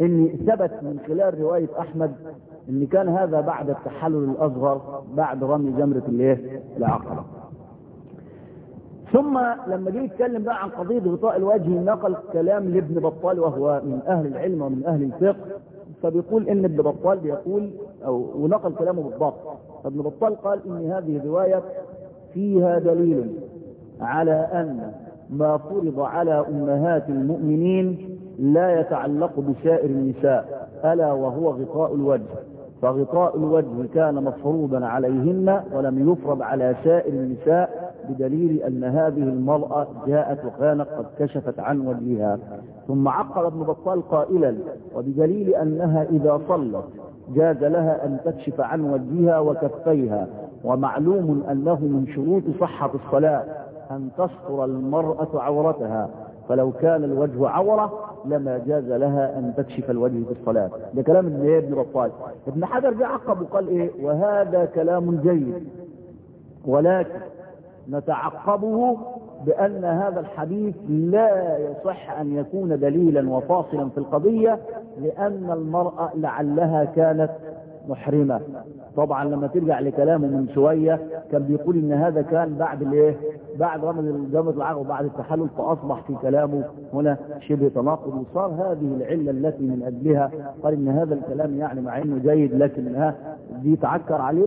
ان ثبت من خلال رواية أحمد إن كان هذا بعد التحلل الأصغر بعد رمي جمرة الإيه؟ العقبة ثم لما جه يتكلم بقى عن قضية غطاء الوجه نقل كلام لابن بطال وهو من أهل العلم ومن أهل الفقه فبيقول إن ابن بطال بيقول أو ونقل كلامه بالضبط. فابن بطال قال إن هذه الرواية فيها دليل على أن ما فرض على أمهات المؤمنين لا يتعلق بسائر النساء ألا وهو غطاء الوجه. فغطاء الوجه كان مفروضا عليهن ولم يفرض على سائر النساء بدليل أن هذه المرأة جاءت وكانت قد كشفت عن وجهها. ثم عقل ابن بطال قائلا وبدليل أنها إذا صلت جاز لها أن تكشف عن وجهها وكفيها. ومعلوم أنه من شروط صحة الصلاة أن تستر المرأة عورتها. فلو كان الوجه عورة لما جاز لها أن تكشف الوجه في الصلاة. ده كلام ابن ابن بطال ابن حجر جاء عقب وقال إيه وهذا كلام جيد. ولكن نتعقبه بأن هذا الحديث لا يصح أن يكون دليلا وفاصلا في القضية لأن المرأة لعلها كانت محرمة. طبعا لما ترجع لكلامه من شوية كان بيقول إن هذا كان بعد الإيه؟ بعد رمز جامعة العقل وبعد التحلل فأصبح في كلامه هنا شبه تناقض. وصار هذه العلة التي من أجلها قال إن هذا الكلام يعني مع إنه جيد لكنها دي تعكر عليه.